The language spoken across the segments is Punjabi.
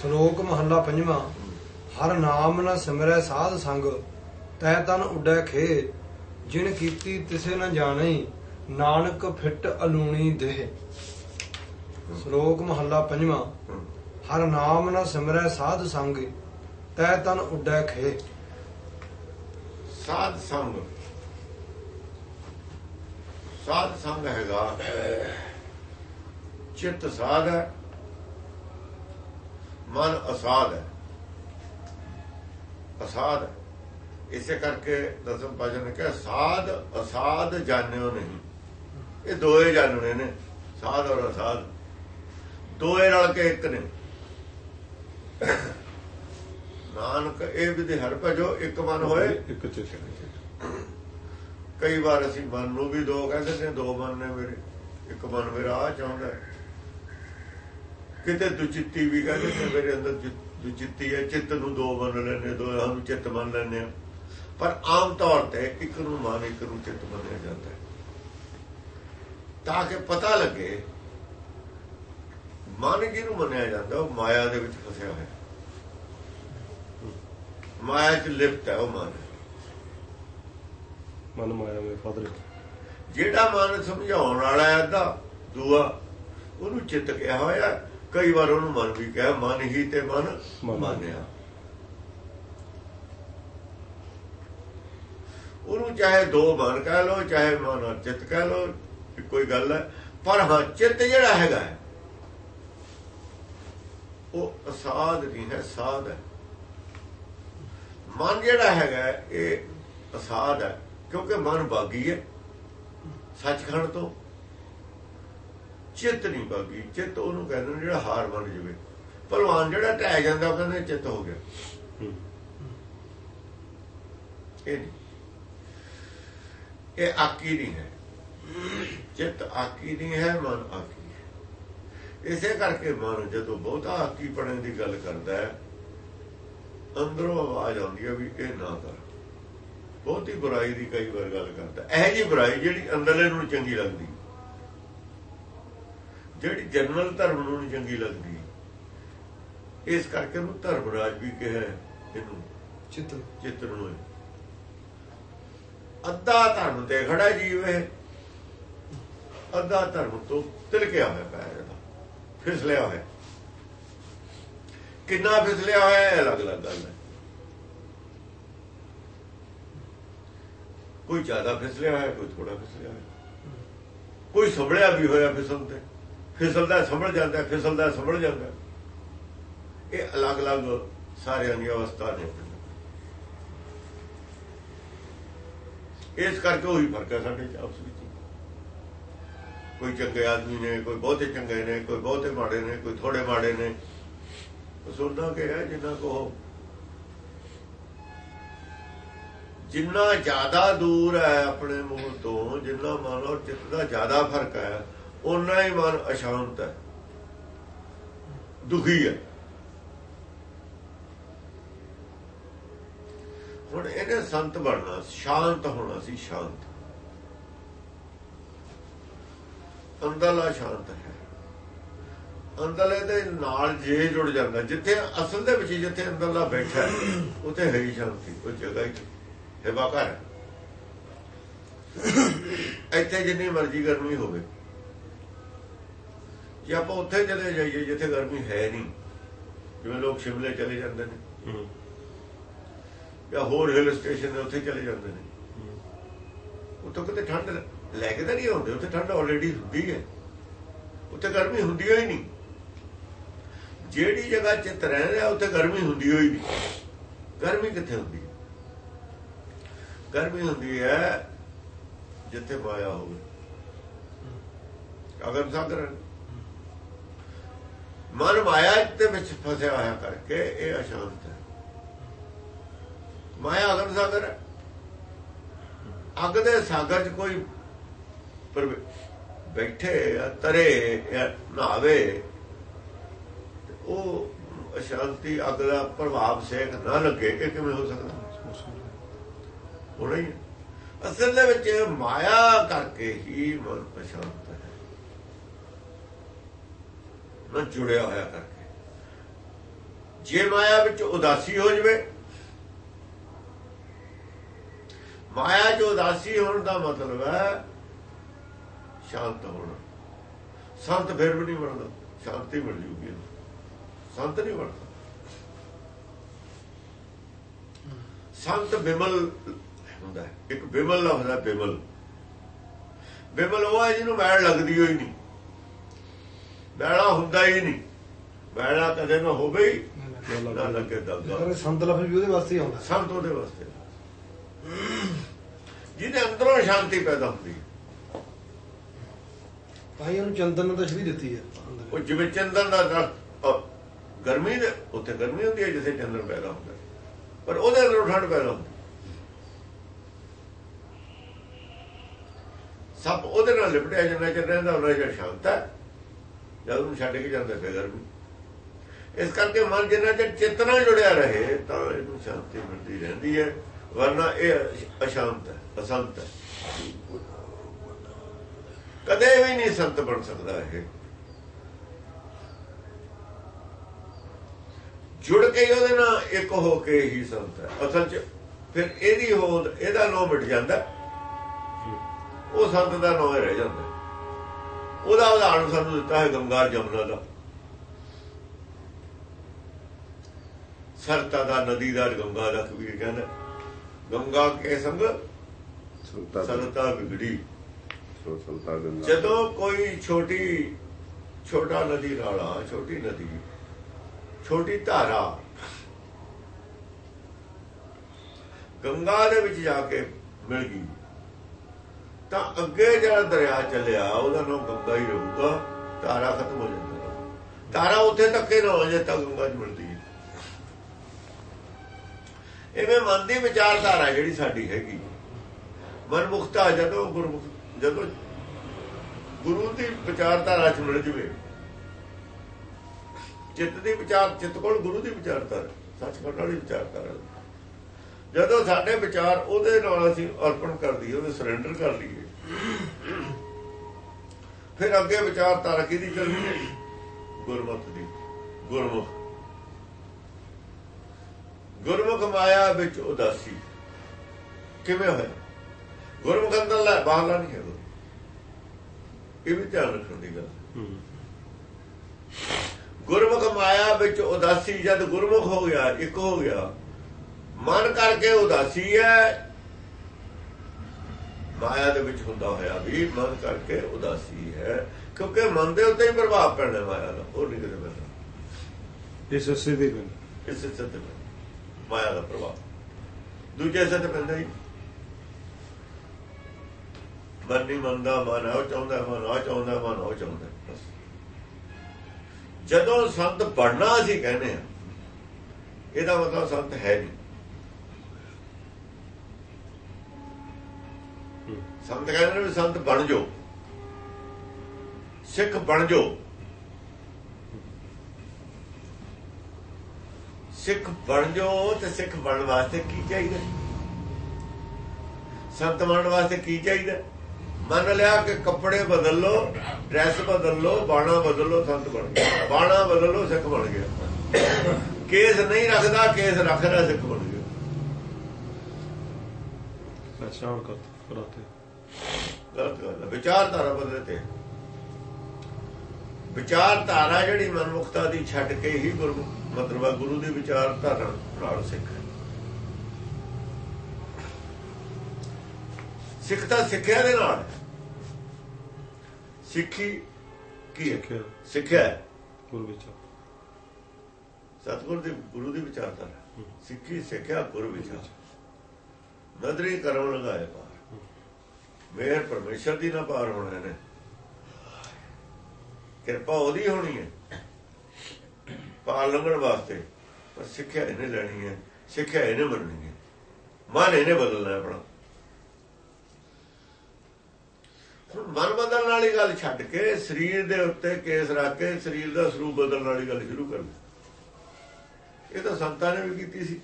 ਸ਼ਲੋਕ ਮਹੱਲਾ ਪੰਜਵਾਂ, ਹਰ ਨਾਮ ਨ ਸਿਮਰੈ ਸਾਧ ਸੰਗ, ਤੈ ਤਨ ਉੱਡੈ ਖੇ ਜਿਨ ਕੀਤੀ ਤਿਸੇ ਨ ਜਾਣਈ ਨਾਨਕ ਫਿੱਟ ਅਲੂਣੀ ਦੇਹ। ਸ਼ਲੋਕ ਮਹੱਲਾ ਪੰਜਵਾਂ, ਹਰ ਨਾਮ ਨ ਸਿਮਰੈ ਸਾਧ ਸੰਗ, ਤੈ ਤਨ ਉੱਡੈ ਖੇ ਸਾਧ ਸੰਗ। ਸਾਧ ਸੰਗ ਹੈਗਾ, ਚਿੱਤ ਸਾਧ ਹੈ ਮਨ ਅਸਾਧ ਹੈ। ਅਸਾਧ ਹੈ। ਇਸੇ ਕਰਕੇ ਦਸਮ ਪਾਜਨ ਨੇ ਕਿਹਾ ਸਾਧ ਅਸਾਧ ਜਾਣਿਓ ਨਹੀਂ। ਇਹ ਦੋਏ ਜਾਣਨੇ ਨੇ ਸਾਧ ਔਰ ਅਸਾਧ। ਦੋਏ ਰਲ ਕੇ ਇੱਕ ਨੇ। ਨਾਨਕ ਇਹ ਵਿਧਿ ਹਰ ਭਜੋ ਇੱਕ ਮਨ ਹੋਏ। ਇੱਕ ਚਿੱਤ ਕਈ ਵਾਰ ਅਸੀਂ ਮਨ ਨੂੰ ਵੀ ਦੋ ਕਹਿੰਦੇ ਨੇ ਦੋ ਮਨ ਨੇ ਮੇਰੇ। ਇੱਕ ਮਨ ਮੇਰਾ ਆ ਚਾਹੁੰਦਾ ਹੈ। ਕਿਤੇ ਦੁਚਿੱਤੀ ਵੀ ਕਹਿੰਦੇ ਨੇ ਮੇਰੇ ਅੰਦਰ ਦੁਚਿੱਤੀ ਹੈ ਚਿੱਤ ਨੂੰ ਦੋ ਮੰਨ ਲੈਣੇ ਦੋ ਨੂੰ ਚਿੱਤ ਮੰਨ ਲੈਣੇ ਪਰ ਆਮ ਤੌਰ ਤੇ ਇੱਕ ਨੂੰ ਮਨ ਇੱਕ ਨੂੰ ਚਿੱਤ ਮੰਨਿਆ ਜਾਂਦਾ ਹੈ। ਤਾਂ ਕਿ ਪਤਾ ਲੱਗੇ ਮਨ ਜਿਹਨੂੰ ਮੰਨਿਆ ਜਾਂਦਾ ਉਹ ਮਾਇਆ ਦੇ ਵਿੱਚ ਫਸਿਆ ਹੋਇਆ। ਮਾਇਆ 'ਚ ਲਿਪਤ ਹੈ ਉਹ ਮਨ। ਮਨ ਮਾਇਆ ਮੇ ਫਾਦਰ। ਜਿਹੜਾ ਮਨ ਸਮਝਾਉਣ ਵਾਲਾ ਹੈ ਦੂਆ ਉਹਨੂੰ ਚਿੱਤ ਕਿਹਾ ਹੋਇਆ ਕਈ ਵਾਰ ਉਹਨੂੰ ਮਨ ਵੀ ਕਿਹਾ ਮਨ ਹੀ ਤੇ ਮਨ ਮਨ। ਮੰਨਿਆ। ਉਹਨੂੰ ਚਾਹੇ ਦੋ ਮਨ ਕਹਿ ਲੋ ਚਾਹੇ ਮਨ ਚਿੱਤ ਕਹਿ ਲੋ ਕੋਈ ਗੱਲ ਹੈ। ਪਰ ਹਾਂ ਚਿੱਤ ਜਿਹੜਾ ਹੈਗਾ ਉਹ ਅਸਾਧ ਨਹੀਂ ਹੈ ਸਾਧ ਹੈ। ਮਨ ਜਿਹੜਾ ਹੈਗਾ ਇਹ ਅਸਾਧ ਹੈ ਕਿਉਂਕਿ ਮਨ ਬਾਗੀ ਹੈ ਸੱਚਖੰਡ ਤੋਂ। ਚਿੱਤ ਨਹੀਂ ਬਾਗੀ। ਚਿੱਤ ਉਹਨੂੰ ਕਹਿੰਦੇ ਨੇ ਜਿਹੜਾ ਹਾਰ ਮੰਨ ਜਵੇ। ਭਲਵਾਨ ਜਿਹੜਾ ਟਹਿ ਜਾਂਦਾ ਕਹਿੰਦੇ ਚਿੱਤ ਹੋ ਗਿਆ। ਇਹ। ਇਹ ਆਕੀ ਨਹੀਂ ਹੈ। ਚਿੱਤ ਆਕੀ ਨਹੀਂ ਹੈ ਮਨ ਆਕੀ ਹੈ। ਇਸੇ ਕਰਕੇ ਮਨ ਜਦੋਂ ਬਹੁਤਾ ਆਕੀ ਪੜਨ ਦੀ ਗੱਲ ਕਰਦਾ ਹੈ ਅੰਦਰੋਂ ਆਵਾਜ਼ ਆਉਂਦੀ ਹੈ ਵੀ ਇਹ ਨਾ ਕਰ। ਬਹੁਤੀ ਬੁਰਾਈ ਦੀ ਕਈ ਵਾਰ ਗੱਲ ਕਰਦਾ। ਇਹ ਜੀ ਬੁਰਾਈ ਜਿਹੜੀ ਅੰਦਰਲੇ ਨੂੰ ਚੰਗੀ ਲੱਗਦੀ। ਜਿਹੜੀ ਜਨਰਲ ਧਰਮ ਨੂੰ ਨਹੀਂ ਚੰਗੀ ਲੱਗਦੀ। ਇਸ ਕਰਕੇ ਉਹਨੂੰ ਧਰਮ ਰਾਜ ਵੀ ਕਿਹਾ ਇਹਨੂੰ। ਚਿੱਤ ਚਿੱਤ ਨੂੰ ਅੱਧਾ ਧਰਮ ਤੇ ਖੜਾ ਜੀਵ ਹੈ ਅੱਧਾ ਧਰਮ ਤੋਂ ਤਿਲਕਿਆ ਹੋਇਆ ਪੈਰ ਇਹਦਾ। ਫਿਸਲਿਆ ਹੋਇਆ। ਕਿੰਨਾ ਫਿਸਲਿਆ ਹੋਇਆ ਹੈ ਅਲੱਗ ਅਲੱਗ ਗੱਲ ਹੈ। ਕੋਈ ਜ਼ਿਆਦਾ ਫਿਸਲਿਆ ਹੋਇਆ ਕੋਈ ਥੋੜਾ ਫਿਸਲਿਆ ਹੋਇਆ। ਕੋਈ ਸੰਭਲਿਆ ਵੀ ਹੋਇਆ ਫਿਸਲ ਤੇ। ਫਿਸਲਦਾ ਸੰਭਲ ਜਾਂਦਾ ਫਿਸਲਦਾ ਸੰਭਲ ਜਾਂਦਾ। ਇਹ ਅਲੱਗ ਅਲੱਗ ਸਾਰਿਆਂ ਦੀ ਅਵਸਥਾ ਨੇ। ਇਸ ਕਰਕੇ ਉਹੀ ਫ਼ਰਕ ਹੈ ਸਾਡੇ ਆਪਸ ਵਿੱਚ। ਕੋਈ ਚੰਗੇ ਆਦਮੀ ਨੇ, ਕੋਈ ਬਹੁਤੇ ਚੰਗੇ ਨੇ, ਕੋਈ ਬਹੁਤੇ ਮਾੜੇ ਨੇ, ਕੋਈ ਥੋੜੇ ਮਾੜੇ ਨੇ। ਸੁਣਨਾ ਕਿ ਹੈ, ਜਿੰਨਾ ਕੋ ਜਿੰਨਾ ਜ਼ਿਆਦਾ ਦੂਰ ਹੈ ਆਪਣੇ ਮੂਲ ਤੋਂ, ਜਿੰਨਾ ਮਨ ਔਰ ਚਿੱਤ ਦਾ ਜ਼ਿਆਦਾ ਫ਼ਰਕ ਹੈ ਉਨਾ ਹੀ ਮਨ ਅਸ਼ਾਂਤ ਹੈ। ਦੁਖੀ ਹੈ। ਹੁਣ ਇਹਨੇ ਸੰਤ ਬਣਨਾ ਸ਼ਾਂਤ ਹੋਣਾ ਸੀ, ਸ਼ਾਂਤ। ਅੰਦਰਲਾ ਸ਼ਾਂਤ ਹੈ। ਅੰਦਰਲੇ ਦੇ ਨਾਲ ਜੇ ਜੁੜ ਜਾਂਦਾ, ਜਿੱਥੇ ਅਸਲ ਦੇ ਵਿੱਚ ਜਿੱਥੇ ਅੰਦਰਲਾ ਬੈਠਾ ਹੈ, ਉੱਥੇ ਹੈ ਹੀ ਸ਼ਾਂਤੀ, ਉਹ ਜਗ੍ਹਾ ਹੀ ਹੈ। ਵਾਕਾ ਇੱਥੇ ਜਿੰਨੀ ਮਰਜ਼ੀ ਗਰਮੀ ਹੋਵੇ। ਜੇ ਆਪਾਂ ਉੱਥੇ ਚਲੇ ਜਾਈਏ ਜਿੱਥੇ ਗਰਮੀ ਹੈ ਨਹੀਂ। ਜਿਵੇਂ ਲੋਕ ਸ਼ਿਮਲੇ ਚਲੇ ਜਾਂਦੇ ਨੇ। ਜਾਂ ਹੋਰ ਹਿਲ ਸਟੇਸ਼ਨ ਨੇ ਉੱਥੇ ਚਲੇ ਜਾਂਦੇ ਨੇ। ਉੱਥੇ ਕਿਤੇ ਠੰਡ ਲੈ ਕੇ ਤਾਂ ਨਹੀਂ ਆਉਂਦੇ ਉੱਥੇ ਠੰਡ ਆਲਰੇਡੀ ਹੁੰਦੀ ਹੈ। ਉੱਥੇ ਗਰਮੀ ਹੁੰਦੀ ਹੋਈ ਨਹੀਂ। ਜਿਹੜੀ ਜਗ੍ਹਾ ਚਿੱਤ ਰਹਿ ਰਿਹਾ ਉੱਥੇ ਗਰਮੀ ਹੁੰਦੀ ਹੋਈ ਨਹੀਂ। ਗਰਮੀ ਕਿੱਥੇ ਹੁੰਦੀ ਹੈ? ਗਰਮੀ ਹੁੰਦੀ ਹੈ ਜਿੱਥੇ ਮਾਇਆ ਹੋਵੇ। ਅਗਰ ਸਾਗਰ ਮਨ ਮਾਇਆ ਦੇ ਵਿੱਚ ਫਸਿਆ ਹੋਇਆ ਕਰਕੇ ਇਹ ਅਸ਼ਾਂਤ ਹੈ। ਮਾਇਆ ਅਗਨ ਸਾਗਰ ਹੈ। ਅੱਗ ਦੇ ਸਾਗਰ 'ਚ ਕੋਈ ਪਰ ਬੈਠੇ ਤਰੇ ਜਾਂ ਨਹਾਵੇ ਉਹ ਅਸ਼ਾਂਤੀ ਅੱਗ ਦਾ ਪ੍ਰਭਾਵ ਸੇਖ ਨਾ ਲੱਗੇ, ਇਹ ਕਿਵੇਂ ਹੋ ਸਕਦਾ? ਹੋਣਾ ਹੀ ਹੈ। ਅਸਲ ਦੇ ਵਿੱਚ ਮਾਇਆ ਕਰਕੇ ਹੀ ਮਨ ਅਸ਼ਾਂਤ ਹੈ ਜੁੜਿਆ ਹੋਇਆ ਕਰਕੇ। ਜੇ ਮਾਇਆ ਵਿੱਚ ਉਦਾਸੀ ਹੋ ਜਵੇ, ਮਾਇਆ 'ਚ ਉਦਾਸੀ ਹੋਣ ਦਾ ਮਤਲਬ ਹੈ ਸ਼ਾਂਤ ਹੋਣਾ। ਸੰਤ ਫਿਰ ਵੀ ਨਹੀਂ ਬਣਦਾ, ਸ਼ਾਂਤੀ ਮਿਲ ਜੂਗੀ ਸੰਤ ਨਹੀਂ ਬਣਦਾ। ਸੰਤ ਬਿਮਲ ਹੁੰਦਾ ਇੱਕ ਬਿਮਲ ਲਫ਼ਜ਼ ਹੈ ਬਿਮਲ। ਬਿਮਲ ਉਹ ਹੈ ਜਿਹਨੂੰ ਮੈਲ ਲੱਗਦੀ ਹੋਈ ਨਹੀਂ। ਮੈਲਾ ਹੁੰਦਾ ਹੀ ਨਹੀਂ। ਮੈਲਾ ਕਦੇ ਨਾ ਹੋਵੇ ਹੀ ਨਾ ਲੱਗੇ ਪਰ ਸੰਤ ਲਫ਼ਜ਼ ਵੀ ਉਹਦੇ ਵਾਸਤੇ ਆਉਂਦਾ। ਸੰਤ ਉਹਦੇ ਵਾਸਤੇ। ਜਿਹਦੇ ਅੰਦਰੋਂ ਸ਼ਾਂਤੀ ਪੈਦਾ ਹੁੰਦੀ ਹੀ। ਉਹਨੂੰ ਚੰਦਨ ਨੇ ਤਸ਼ਬੀਹ ਦਿੱਤੀ ਹੈ। ਉਹ ਜਿਵੇਂ ਚੰਦਨ ਦਾ ਗਰਮੀ ਦੇ ਉੱਥੇ ਗਰਮੀ ਹੁੰਦੀ ਹੈ ਜਿੱਥੇ ਚੰਦਨ ਪੈਦਾ ਹੁੰਦਾ। ਪਰ ਉਹਦੇ ਅੰਦਰੋਂ ਠੰਡ ਪੈਦਾ ਹੁੰਦੀ ਸਭ ਉਹਦੇ ਨਾਲ ਲਿਪਟਿਆ ਜਿੰਨਾ ਚਿਰ ਰਹਿੰਦਾ ਉਹਨਾਂ ਚਿਰ ਸ਼ਾਂਤ ਹੈ। ਜਦ ਉਹਨੂੰ ਛੱਡ ਕੇ ਜਾਂਦਾ ਫਿਰ ਗਰਮੀ ਇਸ ਕਰਕੇ ਮਨ ਜਿੰਨਾ ਚਿਰ ਚਿੱਤ ਨਾਲ ਜੁੜਿਆ ਰਹੇ ਤਾਂ ਇਹਨੂੰ ਸ਼ਾਂਤੀ ਮਿਲਦੀ ਰਹਿੰਦੀ ਹੈ। ਵਰਨਾ ਇਹ ਅਸ਼ਾਂਤ ਹੈ ਅਸੰਤ ਹੈ। ਕਦੇ ਵੀ ਨਹੀਂ ਸੰਤ ਬਣ ਸਕਦਾ ਇਹ। ਜੁੜ ਕੇ ਉਹਦੇ ਨਾਲ ਇੱਕ ਹੋ ਕੇ ਹੀ ਸੰਤ ਹੈ। ਅਸਲ 'ਚ ਫਿਰ ਇਹਦੀ ਹੋਂਦ ਇਹਦਾ ਨੋ ਮਿਟ ਜਾਂਦਾ। ਉਹ ਸੰਤ ਦਾ ਨਾਂ ਹੀ ਰਹਿ ਜਾਂਦਾ। ਉਹਦਾ ਉਦਾਹਰਣ ਸਾਨੂੰ ਦਿੱਤਾ ਹੈ ਗੰਗਾ ਜਮਨਾ ਦਾ। ਸਰਤਾ ਦਾ ਨਦੀ ਦਾ ਗੰਗਾ ਦਾ ਕਬੀਰ ਕਹਿੰਦਾ ਗੰਗਾ ਕੇ ਸੰਗ? ਸਰਤਾ ਵਿਗੜੀ। ਜਦੋਂ ਕੋਈ ਛੋਟੀ ਛੋਟਾ ਨਦੀ ਨਾਲਾ ਛੋਟੀ ਨਦੀ ਛੋਟੀ ਧਾਰਾ ਗੰਗਾ ਦੇ ਵਿੱਚ ਜਾ ਕੇ ਮਿਲ ਗਈ। ਤਾਂ ਅੱਗੇ ਜਿਹੜਾ ਦਰਿਆ ਚੱਲਿਆ, ਉਹਦਾ ਨਾਮ ਗੰਗਾ ਹੀ ਰਹੂਗਾ। ਧਾਰਾ ਖਤਮ ਹੋ ਜਾਂਦਾ ਧਾਰਾ ਉੱਥੇ ਤੱਕ ਹੀ ਨਾ ਜੇ ਤਾਂ ਗੰਗਾ ਚ ਹੈ। ਐਵੇਂ ਮਨ ਦੀ ਵਿਚਾਰਧਾਰਾ ਜਿਹੜੀ ਸਾਡੀ ਹੈਗੀ ਮਨਮੁਖਤਾ ਜਦੋਂ ਗੁਰਮੁਖ ਜਦੋਂ ਗੁਰੂ ਦੀ ਵਿਚਾਰਧਾਰਾ ਚ ਮਿਲ ਜਵੇ, ਚਿੱਤ ਦੀ ਵਿਚਾਰ ਚਿੱਤ ਕੋਲ ਗੁਰੂ ਦੀ ਵਿਚਾਰਧਾਰਾ, ਸੱਚਖੰਡ ਵਾਲੀ ਵਿਚਾਰਧਾਰਾ। ਜਦੋਂ ਸਾਡੇ ਵਿਚਾਰ ਉਹਦੇ ਨਾਲ ਅਸੀਂ ਅਰਪਣ ਕਰ ਦਈਏ ਉਹਦੇ ਸਰੈਂਡਰ ਕਰ ਲਈਏ। ਫਿਰ ਅੱਗੇ ਵਿਚਾਰਧਾਰਾ ਕਿਹਦੀ ਚੱਲਣੀ ਹੈ? ਗੁਰਮਤਿ ਦੀ। ਗੁਰਮੁਖ। ਗੁਰਮੁਖ ਮਾਇਆ ਵਿੱਚ ਉਦਾਸੀ। ਕਿਵੇਂ ਹੋਇਆ? ਗੁਰਮੁਖ ਅੰਦਰ ਲੈ ਬਾਹਰਲਾ ਨਹੀਂ ਹੈ ਇਹ ਵੀ ਧਿਆਨ ਰੱਖਣ ਦੀ ਗੱਲ। ਗੁਰਮੁਖ ਮਾਇਆ ਵਿੱਚ ਉਦਾਸੀ ਜਦ ਗੁਰਮੁਖ ਹੋ ਗਿਆ ਇੱਕ ਹੋ ਗਿਆ ਮਨ ਕਰਕੇ ਉਦਾਸੀ ਹੈ। ਮਾਇਆ ਦੇ ਵਿੱਚ ਹੁੰਦਾ ਹੋਇਆ ਵੀ ਮਨ ਕਰਕੇ ਉਦਾਸੀ ਹੈ ਕਿਉਂਕਿ ਮਨ ਦੇ ਉੱਤੇ ਹੀ ਪ੍ਰਭਾਵ ਪੈਣਾ ਮਾਇਆ ਦਾ ਹੋਰ ਨਹੀਂ ਕਿਤੇ ਪੈਂਦਾ। ਇਸ ਅਸੇ ਦੇ ਬਿਨ ਇਸ ਸੱਤ ਤੇ ਮਾਇਆ ਦਾ ਪ੍ਰਭਾਵ। ਦੂਜੇ ਸੱਤ ਪੈਂਦਾ ਹੀ। ਮਨ ਨਹੀਂ ਮੰਨਦਾ ਮਨ ਉਹ ਚਾਹੁੰਦਾ ਮਨ ਉਹ ਚਾਹੁੰਦਾ ਮਨ ਉਹ ਚਾਹੁੰਦਾ ਬਸ। ਜਦੋਂ ਸੰਤ ਬਣਨਾ ਅਸੀਂ ਕਹਿੰਦੇ ਆ ਇਹਦਾ ਮਤਲਬ ਸੰਤ ਹੈ ਨਹੀਂ। ਸੰਤ ਕਹਿੰਦੇ ਨੇ ਸੰਤ ਬਣ ਜਾਓ। ਸਿੱਖ ਬਣ ਜਾਓ। ਸਿੱਖ ਬਣ ਜਾਓ ਤੇ ਸਿੱਖ ਬਣਨ ਵਾਸਤੇ ਕੀ ਚਾਹੀਦਾ? ਸੰਤ ਬਣਨ ਵਾਸਤੇ ਕੀ ਚਾਹੀਦਾ? ਮੰਨ ਲਿਆ ਕਿ ਕੱਪੜੇ ਬਦਲ ਲੋ ਡਰੈਸ ਬਦਲ ਲੋ ਬਾਣਾ ਬਦਲ ਲਓ, ਸੰਤ ਬਣ ਗਿਆ ਬਾਣਾ ਬਦਲ ਲੋ ਸਿੱਖ ਬਣ ਗਿਆ ਕੇਸ ਨਹੀਂ ਰੱਖਦਾ, ਕੇਸ ਰੱਖਦਾ, ਸਿੱਖ ਬਣ ਗਿਆ ਪਛਾਣ ਕਰ ਕਰਾਤੇ ਗਲਤ ਗੱਲ ਹੈ ਵਿਚਾਰਧਾਰਾ ਬਦਲੇ ਤੇ। ਵਿਚਾਰਧਾਰਾ ਜਿਹੜੀ ਮਨਮੁਖਤਾ ਦੀ ਛੱਡ ਕੇ ਹੀ ਗੁਰੂ ਮਤਲਬ ਹੈ ਗੁਰੂ ਦੀ ਵਿਚਾਰਧਾਰਾ ਨਾਲ ਸਿੱਖ। ਸਿੱਖ ਤਾਂ ਸਿੱਖਿਆ ਦੇ ਨਾਲ। ਸਿੱਖੀ ਕੀ ਹੈ? ਸਿੱਖਿਆ। ਗੁਰ ਵਿੱਚ ਸਤਿਗੁਰ ਦੀ ਗੁਰੂ ਦੀ ਵਿਚਾਰਧਾਰਾ। ਸਿੱਖੀ ਸਿੱਖਿਆ ਗੁਰੂ ਵਿਚਾਰ। ਨਦਰੀ ਕਰਮ ਲਗਾਏ ਪਾਰ ਮੇਰ ਪਰਮੇਸ਼ਰ ਦੀ ਨਾ ਪਾਰ ਹੋਣਾ ਨੇ ਕਿਰਪਾ ਉਹਦੀ ਹੋਣੀ ਹੈ। ਪਾਰ ਲੰਘਣ ਵਾਸਤੇ। ਪਰ ਸਿੱਖਿਆ ਇਹਨੇ ਲੈਣੀ ਹੈ। ਸਿੱਖਿਆ ਇਹਨੇ ਮੰਨਣੀ ਹੈ। ਮਨ ਇਹਨੇ ਬਦਲਣਾ ਆਪਣਾ। ਹੁਣ ਮਨ ਬਦਲਣ ਵਾਲੀ ਗੱਲ ਛੱਡ ਕੇ ਸਰੀਰ ਦੇ ਉੱਤੇ ਕੇਸ ਰੱਖ ਕੇ ਸਰੀਰ ਦਾ ਸਰੂਪ ਬਦਲਣ ਵਾਲੀ ਗੱਲ ਸ਼ੁਰੂ ਕਰ ਇਹ ਤਾਂ ਸੰਤਾਂ ਨੇ ਵੀ ਕੀਤੀ ਸੀ।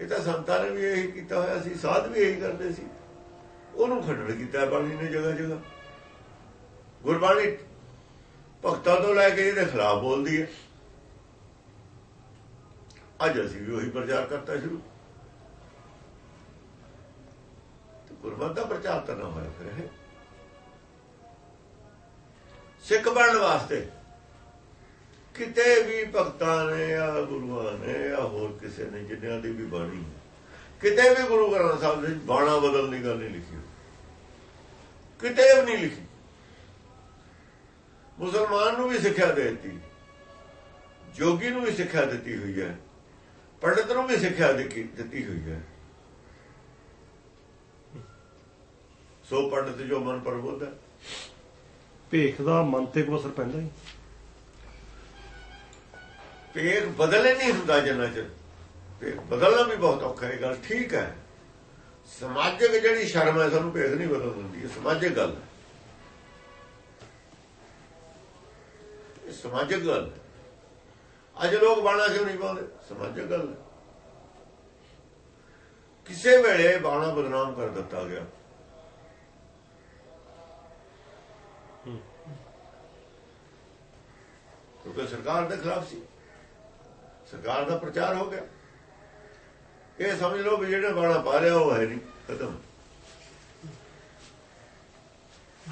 ਇਹ ਤਾਂ ਸੰਤਾਂ ਨੇ ਵੀ ਇਹੀ ਕੀਤਾ ਹੋਇਆ ਸੀ, ਸਾਧ ਵੀ ਇਹੀ ਕਰਦੇ ਸੀ। ਉਹਨੂੰ ਖੰਡਨ ਕੀਤਾ ਬਾਣੀ ਨੇ ਜਗ੍ਹਾ ਜਗ੍ਹਾ। ਗੁਰਬਾਣੀ ਭਗਤਾਂ ਤੋਂ ਲੈ ਕੇ ਇਹਦੇ ਖਿਲਾਫ ਬੋਲਦੀ ਹੈ। ਅੱਜ ਅਸੀਂ ਵੀ ਉਹੀ ਪ੍ਰਚਾਰ ਕਰਤਾ ਸ਼ੁਰੂ। ਤੇ ਦਾ ਪ੍ਰਚਾਰ ਤਾਂ ਨਾ ਹੋਇਆ ਫਿਰ ਇਹ। ਸਿੱਖ ਬਣਨ ਵਾਸਤੇ ਕਿਤੇ ਵੀ ਭਗਤਾਂ ਨੇ ਆ ਗੁਰੂਆਂ ਨੇ ਆ ਹੋਰ ਕਿਸੇ ਨੇ ਜਿੰਨਿਆਂ ਦੀ ਵੀ ਬਾਣੀ ਕਿਤੇ ਵੀ ਗੁਰੂ ਗ੍ਰੰਥ ਸਾਹਿਬ ਨੇ ਬਾਣਾ ਬਦਲਣ ਦੀ ਗੱਲ ਨਹੀਂ ਲਿਖੀ ਕਿਤੇ ਵੀ ਨਹੀਂ ਲਿਖੀ। ਮੁਸਲਮਾਨ ਨੂੰ ਵੀ ਸਿੱਖਿਆ ਦੇ ਦਿੱਤੀ। ਜੋਗੀ ਨੂੰ ਵੀ ਸਿੱਖਿਆ ਦਿੱਤੀ ਹੋਈ ਹੈ। ਪੰਡਤ ਨੂੰ ਵੀ ਸਿੱਖਿਆ ਦਿੱਤੀ ਹੋਈ ਹੈ। ਸੋ ਪੰਡਤ ਜੋ ਮਨ ਪਰਬੁੱਧ ਹੈ। ਭੇਖ ਦਾ ਮਨ ਤੇ ਕੋਈ ਅਸਰ ਪੈਂਦਾ ਹੀ। ਪੇਖ ਬਦਲੇ ਨਹੀਂ ਹੁੰਦਾ ਜਿੰਨਾ ਚਿਰ। ਪੇਖ ਬਦਲਣਾ ਵੀ ਬਹੁਤ ਔਖਾ ਹੈ ਗੱਲ ਠੀਕ ਹੈ। ਸਮਾਜਿਕ ਜਿਹੜੀ ਸ਼ਰਮ ਹੈ ਸਾਨੂੰ ਭੇਖ ਨਹੀਂ ਬਦਲ ਦਿੰਦੀ ਇਹ ਸਮਾਜਿਕ ਗੱਲ ਹੈ। ਇਹ ਸਮਾਜਿਕ ਗੱਲ ਅੱਜ ਲੋਕ ਬਾਣਾ ਕਿਉਂ ਨਹੀਂ ਪਾਉਂਦੇ? ਸਮਾਜਿਕ ਗੱਲ ਹੈ। ਕਿਸੇ ਵੇਲੇ ਬਾਣਾ ਬਦਨਾਮ ਕਰ ਦਿੱਤਾ ਗਿਆ। ਕਿਉਂਕਿ ਸਰਕਾਰ ਦੇ ਖਿਲਾਫ ਸੀ। ਸਰਕਾਰ ਦਾ ਪ੍ਰਚਾਰ ਹੋ ਗਿਆ। ਇਹ ਸਮਝ ਲਓ ਵੀ ਜਿਹੜਾ ਬਾਣਾ ਪਾ ਰਿਹਾ ਉਹ ਹੈ ਨਹੀਂ ਖਤਮ।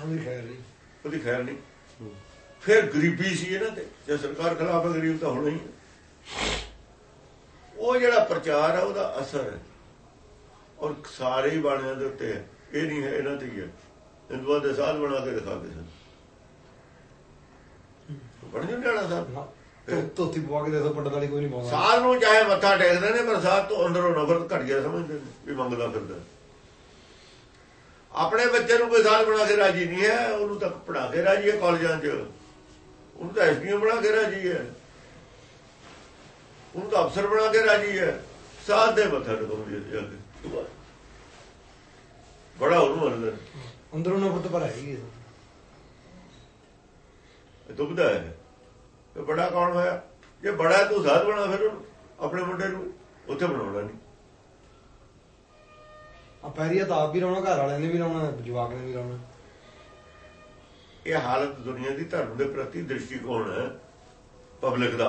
ਉਹਦੀ ਖੈਰ ਨਹੀਂ। ਉਹਦੀ ਖੈਰ ਨਹੀਂ। ਫਿਰ ਗਰੀਬੀ ਸੀ ਇਹਨਾਂ ਤੇ। ਜੇ ਸਰਕਾਰ ਖਿਲਾਫ ਹੈ ਗਰੀਬ ਤਾਂ ਹੋਣਾ ਹੀ ਉਹ ਜਿਹੜਾ ਪ੍ਰਚਾਰ ਹੈ ਉਹਦਾ ਅਸਰ ਹੈ। ਔਰ ਸਾਰੇ ਹੀ ਬਾਣਿਆਂ ਦੇ ਉੱਤੇ ਹੈ। ਇਹ ਨਹੀਂ ਹੈ ਇਹਨਾਂ ਤੇ ਹੀ ਹੈ। ਹਿੰਦੂਆਂ ਦੇ ਸਾਧ ਬਣਾ ਕੇ ਦਿਖਾਉਂਦੇ ਸਨ। ਜੂ ਜਾਣਾ ਸਾਹਿਬ ਧੋਤੀ ਪਵਾ ਕੇ ਦੇ ਦੋ ਪੰਡਤ ਵਾਲੀ ਕੋਈ ਨਹੀਂ ਪਾਉਂਦਾ ਸਾਧ ਨੂੰ ਚਾਹੇ ਮੱਥਾ ਟੇਕਦੇ ਨੇ ਪਰ ਸਾਧ ਤੋਂ ਅੰਦਰੋਂ ਨਫ਼ਰਤ ਘਟ ਗਿਆ ਸਮਝਦੇ ਨੇ ਵੀ ਮੰਗਦਾ ਫਿਰਦਾ। ਆਪਣੇ ਬੱਚੇ ਨੂੰ ਕੋਈ ਸਾਧ ਬਣਾ ਕੇ ਰਾਜੀ ਨਹੀਂ ਹੈ ਉਹਨੂੰ ਤਾਂ ਪੜਾ ਕੇ ਰਾਜੀ ਹੈ ਕਾਲਜਾਂ 'ਚ। ਉਹਨੂੰ ਤਾਂ ਐਸਪੀਐਮ ਬਣਾ ਕੇ ਰਾਜੀ ਹੈ। ਉਹਨੂੰ ਤਾਂ ਅਫਸਰ ਬਣਾ ਕੇ ਰਾਜੀ ਹੈ। ਸਾਧ ਦੇ ਮੱਥਾ ਟੇਕਉਂਦੇ ਜਾ ਕੇ। ਬੜਾ ਉਹਨੂੰ ਅੰਦਰ ਅੰਦਰੋਂ ਨਫ਼ਰਤ ਹੈਗੀ ਹੈ ਦੁਬਦਾ ਹੈ। ਤੇ ਬੜਾ ਕੌਣ ਹੋਇਆ? ਜੇ ਬੜਾ ਤੂੰ ਸਾਧ ਬਣਾ ਫਿਰ ਉਹਨੂੰ ਆਪਣੇ ਮੁੰਡੇ ਨੂੰ। ਉੱਥੇ ਬਣਾਉਣਾ ਨਹੀਂ। ਆ ਪੈਰੀਆ ਤਾਂ ਆਪ ਵੀ ਲਾਉਣਾ ਘਰ ਵਾਲਿਆਂ ਨੇ ਵੀ ਲਾਉਣਾ ਜਵਾਕ ਨੇ ਵੀ ਲਾਉਣਾ ਇਹ ਹਾਲਤ ਦੁਨੀਆ ਦੀ ਧਰਮ ਦੇ ਪ੍ਰਤੀ ਦ੍ਰਿਸ਼ਟੀਕੋਣ ਹੈ ਪਬਲਿਕ ਦਾ।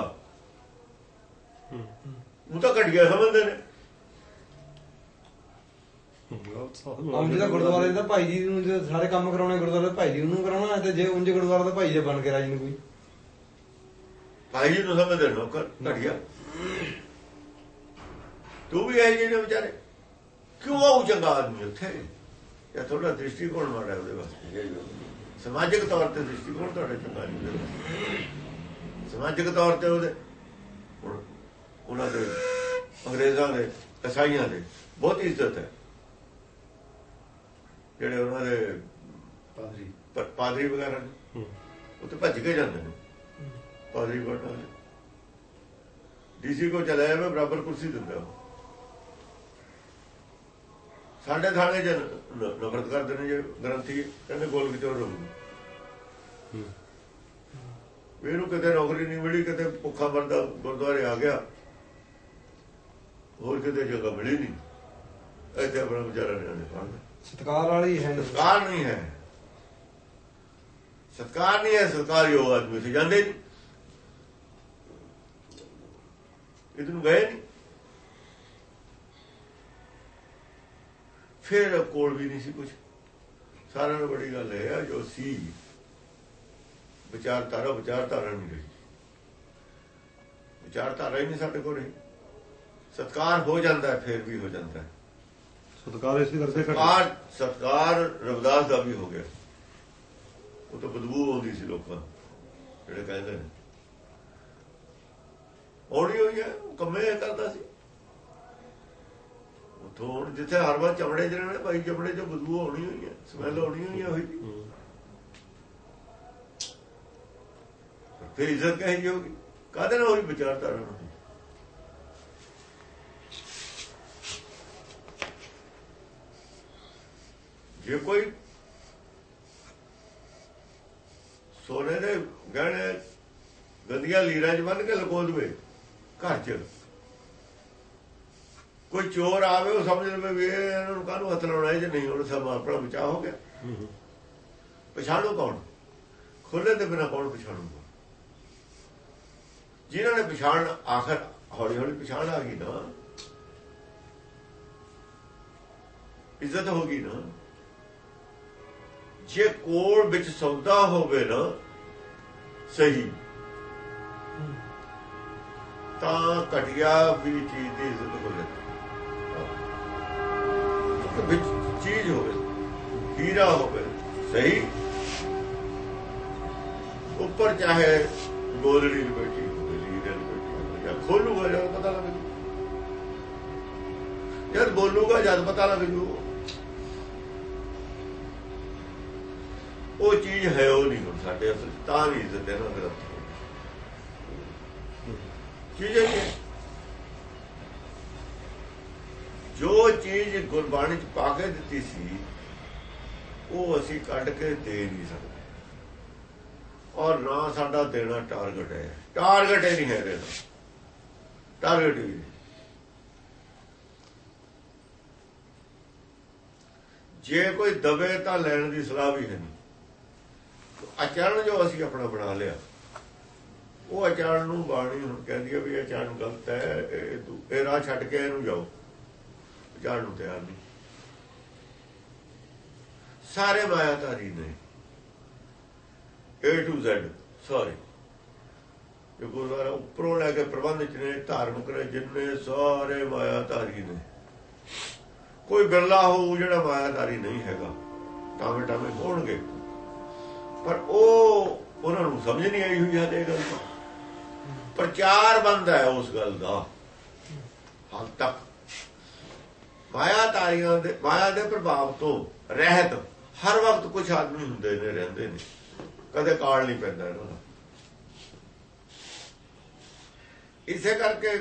ਉਹ ਤਾਂ ਘਟਿਆ ਸਮਝਦੇ ਨੇ। ਉਂਝ ਦਾ ਗੁਰਦੁਆਰੇ ਦਾ ਭਾਈ ਜੀ ਨੂੰ ਸਾਰੇ ਕੰਮ ਕਰਾਉਣੇ ਗੁਰਦੁਆਰੇ ਭਾਈ ਜੀ ਨੂੰ ਕਰਾਉਣਾ ਤੇ ਜੇ ਉਂਝ ਗੁਰਦੁਆਰਾ ਦਾ ਭਾਈ ਜੀ ਬਣ ਕੇ ਰਾਜੀ ਨੂੰ ਕੋਈ। ਭਾਈ ਜੀ ਨੂੰ ਸਮਝਦੇ ਨੌਕਰ ਘਟਿਆ। ਤੂੰ ਵੀ ਇਹ ਜਿਹੇ ਵਿਚਾਰੇ। ਕਿਉਂ ਆਉ ਚੰਗਾ ਆਦਮੀ ਉੱਥੇ? ਇਹ ਥੋੜਾ ਦ੍ਰਿਸ਼ਟੀਕੋਣ ਮਾੜਾ ਉਹਦੇ ਵਾਸਤੇ। ਸਮਾਜਿਕ ਤੌਰ ਤੇ ਦ੍ਰਿਸ਼ਟੀਕੋਣ ਤੁਹਾਡਾ ਚੰਗਾ ਨਹੀਂ। ਸਮਾਜਿਕ ਤੌਰ ਤੇ ਉਹਦੇ ਉਹਨਾਂ ਦੇ ਅੰਗਰੇਜ਼ਾਂ ਦੇ ਈਸਾਈਆਂ ਦੇ ਬਹੁਤ ਇੱਜ਼ਤ ਹੈ। ਜਿਹੜੇ ਉਹਨਾਂ ਦੇ ਪਾਦਰੀ। ਪਾਦਰੀ ਵਗੈਰਾ ਨੇ ਉਹ ਤੇ ਭੱਜ ਕੇ ਜਾਂਦੇ ਨੇ। ਬਣਨਾ ਡੀਸੀ ਕੋ ਚਲਾ ਜਾਵੇ ਬਰਾਬਰ ਕੁਰਸੀ ਦਿੰਦਾ ਉਹ ਸਾਡੇ ਥਾਣੇ ਚ ਨ- ਨਫ਼ਰਤ ਕਰਦੇ ਨੇ ਜੇ ਗ੍ਰੰਥੀ ਕਹਿੰਦੇ ਗੋਲ ਕਿਤੋਂ ਰਹੂ ਇਹਨੂੰ ਕਿਤੇ ਨੌਕਰੀ ਨਹੀਂ ਮਿਲੀ ਕਿਤੇ ਭੁੱਖਾ ਮਰਦਾ ਗੁਰਦੁਆਰੇ ਆ ਗਿਆ। ਹੋਰ ਕਿਤੇ ਜਗ੍ਹਾ ਮਿਲੀ ਨਹੀਂ। ਇੱਥੇ ਆਪਣਾ ਵਿਚਾਰਾ ਨਿਆਣੇ ਪੜ੍ਹਦਾ ਸਤਕਾਰ ਵਾਲੀ ਹੈ। ਨਹੀਂ ਸਤਕਾਰ ਨਹੀਂ ਹੈ। ਸਤਕਾਰ ਨਹੀਂ ਹੈ ਸਤਕਾਰ ਯੋਗ ਆਦਮੀ ਸੇ ਜਾਂਦੇ ਨਹੀਂ। ਇਧਰ ਨੂੰ ਗਏ ਨਹੀਂ ਫਿਰ ਕੋਲ ਵੀ ਨਹੀਂ ਸੀ ਕੁਝ ਸਾਰਿਆਂ ਨੂੰ ਬੜੀ ਗੱਲ ਇਹ ਆ ਜੋ ਸੀ ਵਿਚਾਰਧਾਰਾ ਵਿਚਾਰਧਾਰਾ ਨਹੀਂ ਰਹੀ। ਵਿਚਾਰਧਾਰਾ ਹੀ ਨਹੀਂ ਸਾਡੇ ਕੋਲ ਰਹੀ। ਸਤਕਾਰ ਹੋ ਜਾਂਦਾ ਫਿਰ ਵੀ ਹੋ ਜਾਂਦਾ ਸਤਕਾਰ ਇਸੇ ਕਰਕੇ ਸਤਕਾਰ ਸਤਕਾਰ ਰਵਿਦਾਸ ਦਾ ਵੀ ਹੋ ਗਿਆ। ਉਹ ਤਾਂ ਬਦਬੂ ਆਉਂਦੀ ਸੀ ਲੋਕਾਂ ਜਿਹੜੇ ਕਹਿੰਦੇ ਨੇ। ਔੜੀ ਹੋਈ ਹੈ ਕੰਮੇ ਕਰਦਾ ਸੀ। ਉਥੋਂ ਹੁਣ ਜਿੱਥੇ ਹਰ ਵਾਰ ਚਮੜੇ ਚ ਰਹਿਣਾ ਭਾਈ ਚਮੜੇ ਚ ਬਦਬੂ ਆਉਣੀ ਹੋਈ ਹੈ ਸਮੈਲ ਆਉਣੀ ਹੋਈ ਹੈ ਹੋਈ ਫਿਰ ਇੱਜ਼ਤ ਕਹੀ ਹੋਗੀ ਕਾਹਦੇ ਨਾਲ ਹੋਈ ਵਿਚਾਰਧਾਰਾ ਨਾਲ? ਜੇ ਕੋਈ ਸੋਨੇ ਦੇ ਗਹਿਣੇ ਗੰਦੀਆਂ ਲੀਰਾਂ 'ਚ ਬੰਨ ਕੇ ਲਗੋ ਦੇਵੇ ਘਰ 'ਚ। ਕੋਈ ਚੋਰ ਆਵੇ ਉਹ ਸਮਝ ਲਵੇ ਵੀ ਇਹ ਇਹਨਾਂ ਨੂੰ ਕਾਹਨੂੰ ਹੱਥ ਲਾਉਣਾ ਜੇ ਨਹੀਂ ਹੁਣ ਸਭ ਆਪਣਾ ਬਚਾਅ ਹੋ ਗਿਆ। ਪਛਾਣੋ ਕੌਣ? ਖੁੱਲੇ ਦੇ ਬਿਨਾ ਕੌਣ ਪਛਾਣੂਗਾ ਜਿਨ੍ਹਾਂ ਨੇ ਪਛਾਣ ਆਖਰ ਹੌਲੀ ਹੌਲੀ ਪਛਾਣ ਆ ਗਈ ਨਾ। ਇੱਜ਼ਤ ਹੋ ਗਈ ਨਾ। ਜੇ ਕੋਲ ਵਿੱਚ ਸੌਦਾ ਹੋਵੇ ਨਾ ਸਹੀ। ਤਾਂ ਘਟਿਆ ਵੀ ਚੀਜ਼ ਦੀ ਇੱਜ਼ਤ ਹੋ। ਵਿੱਚ ਚੀਜ਼ ਹੋਵੇ ਹੀਰਾ ਹੋਵੇ ਸਹੀ। ਉੱਪਰ ਚਾਹੇ ਗੋਲੜੀ ਦੀ ਬੈਠੀ ਹੋਵੇ ਲੀਡਰ ਦੀ ਬੈਠੀ ਹੋਵੇ ਜਾਂ ਖੋਲੂਗਾ ਜਦ ਪਤਾ ਲੱਗ ਜੂ। ਜਦ ਬੋਲੂਗਾ ਜਦ ਪਤਾ ਲੱਗ ਜੂ। ਉਹ ਚੀਜ਼ ਹੈ ਉਹ ਨਹੀਂ ਹੁਣ ਸਾਡੇ ਅਸਲ 'ਚ, ਤਾਂ ਨਹੀਂ ਇੱਜ਼ਤ ਦੇਣਾ ਫਿਰ। ਚੀਜ਼ ਹੈ ਇਹ। ਜੋ ਚੀਜ਼ ਗੁਰਬਾਣੀ ਚ ਪਾ ਕੇ ਦਿੱਤੀ ਸੀ, ਉਹ ਅਸੀਂ ਕੱਢ ਕੇ ਦੇ ਨਹੀਂ ਸਕਦੇ। ਔਰ ਨਾ ਸਾਡਾ ਦੇਣਾ ਟਾਰਗੇਟ ਹੈ। ਟਾਰਗੇਟ ਹੀ ਨਹੀਂ ਹੈ ਦੇਣਾ ਟਾਰਗੇਟ ਹੀ ਨਹੀਂ। ਜੇ ਕੋਈ ਦਵੇ ਤਾਂ ਲੈਣ ਦੀ ਸਲਾਹ ਵੀ ਹੈ ਨਹੀਂ। ਆਚਰਣ ਜੋ ਅਸੀਂ ਆਪਣਾ ਬਣਾ ਲਿਆ। ਉਹ ਆਚਰਣ ਨੂੰ ਬਾਣੀ ਹੁਣ ਕਹਿੰਦੀ ਹੈ ਵੀ ਇਹ ਗਲਤ ਹੈ, ਇਹ ਇਹ ਰਾਹ ਛੱਡ ਕੇ ਇਹਨੂੰ ਜਾਓ। ਅਚਾਨ ਨੂੰ ਤਿਆਰ ਨਹੀਂ। ਸਾਰੇ ਮਾਇਆਧਾਰੀ ਨੇ। A to Z ਸਾਰੇ ਇਹ ਗੁਰਦੁਆਰਾ ਉੱਪਰੋਂ ਲੈ ਕੇ ਪ੍ਰਬੰਧ ਚ ਨੇ, ਧਾਰਮਿਕ ਨੇ, ਜਿੰਨੇ ਸਾਰੇ ਮਾਇਆਧਾਰੀ ਨੇ। ਕੋਈ ਬਿਰਲਾ ਹੋਊ ਜਿਹੜਾ ਮਾਇਆਧਾਰੀ ਨਹੀਂ ਹੈਗਾ ਟਾਵੇਂ ਟਾਵੇਂ ਹੋਣਗੇ। ਪਰ ਉਹ, ਉਹਨਾਂ ਨੂੰ ਸਮਝ ਨਹੀਂ ਆਈ ਹੋਈ ਹੈ ਇਹ ਗੱਲ ਪ੍ਰਚਾਰ ਬੰਦ ਹੈ ਉਸ ਗੱਲ ਦਾ। ਹਾਲ ਤੱਕ। ਮਾਇਆ ਤਾਰੀਆਂ ਦੇ ਮਾਇਆ ਦੇ ਪ੍ਰਭਾਵ ਤੋਂ ਰਹਿਤ ਹਰ ਵਕਤ ਕੁਝ ਆਦਮੀ ਹੁੰਦੇ ਨੇ, ਰਹਿੰਦੇ ਨੇ। ਕਦੇ ਕਾਲ ਨਹੀਂ ਪੈਂਦਾ ਇਹਨਾਂ ਦਾ। ਇਸੇ ਕਰਕੇ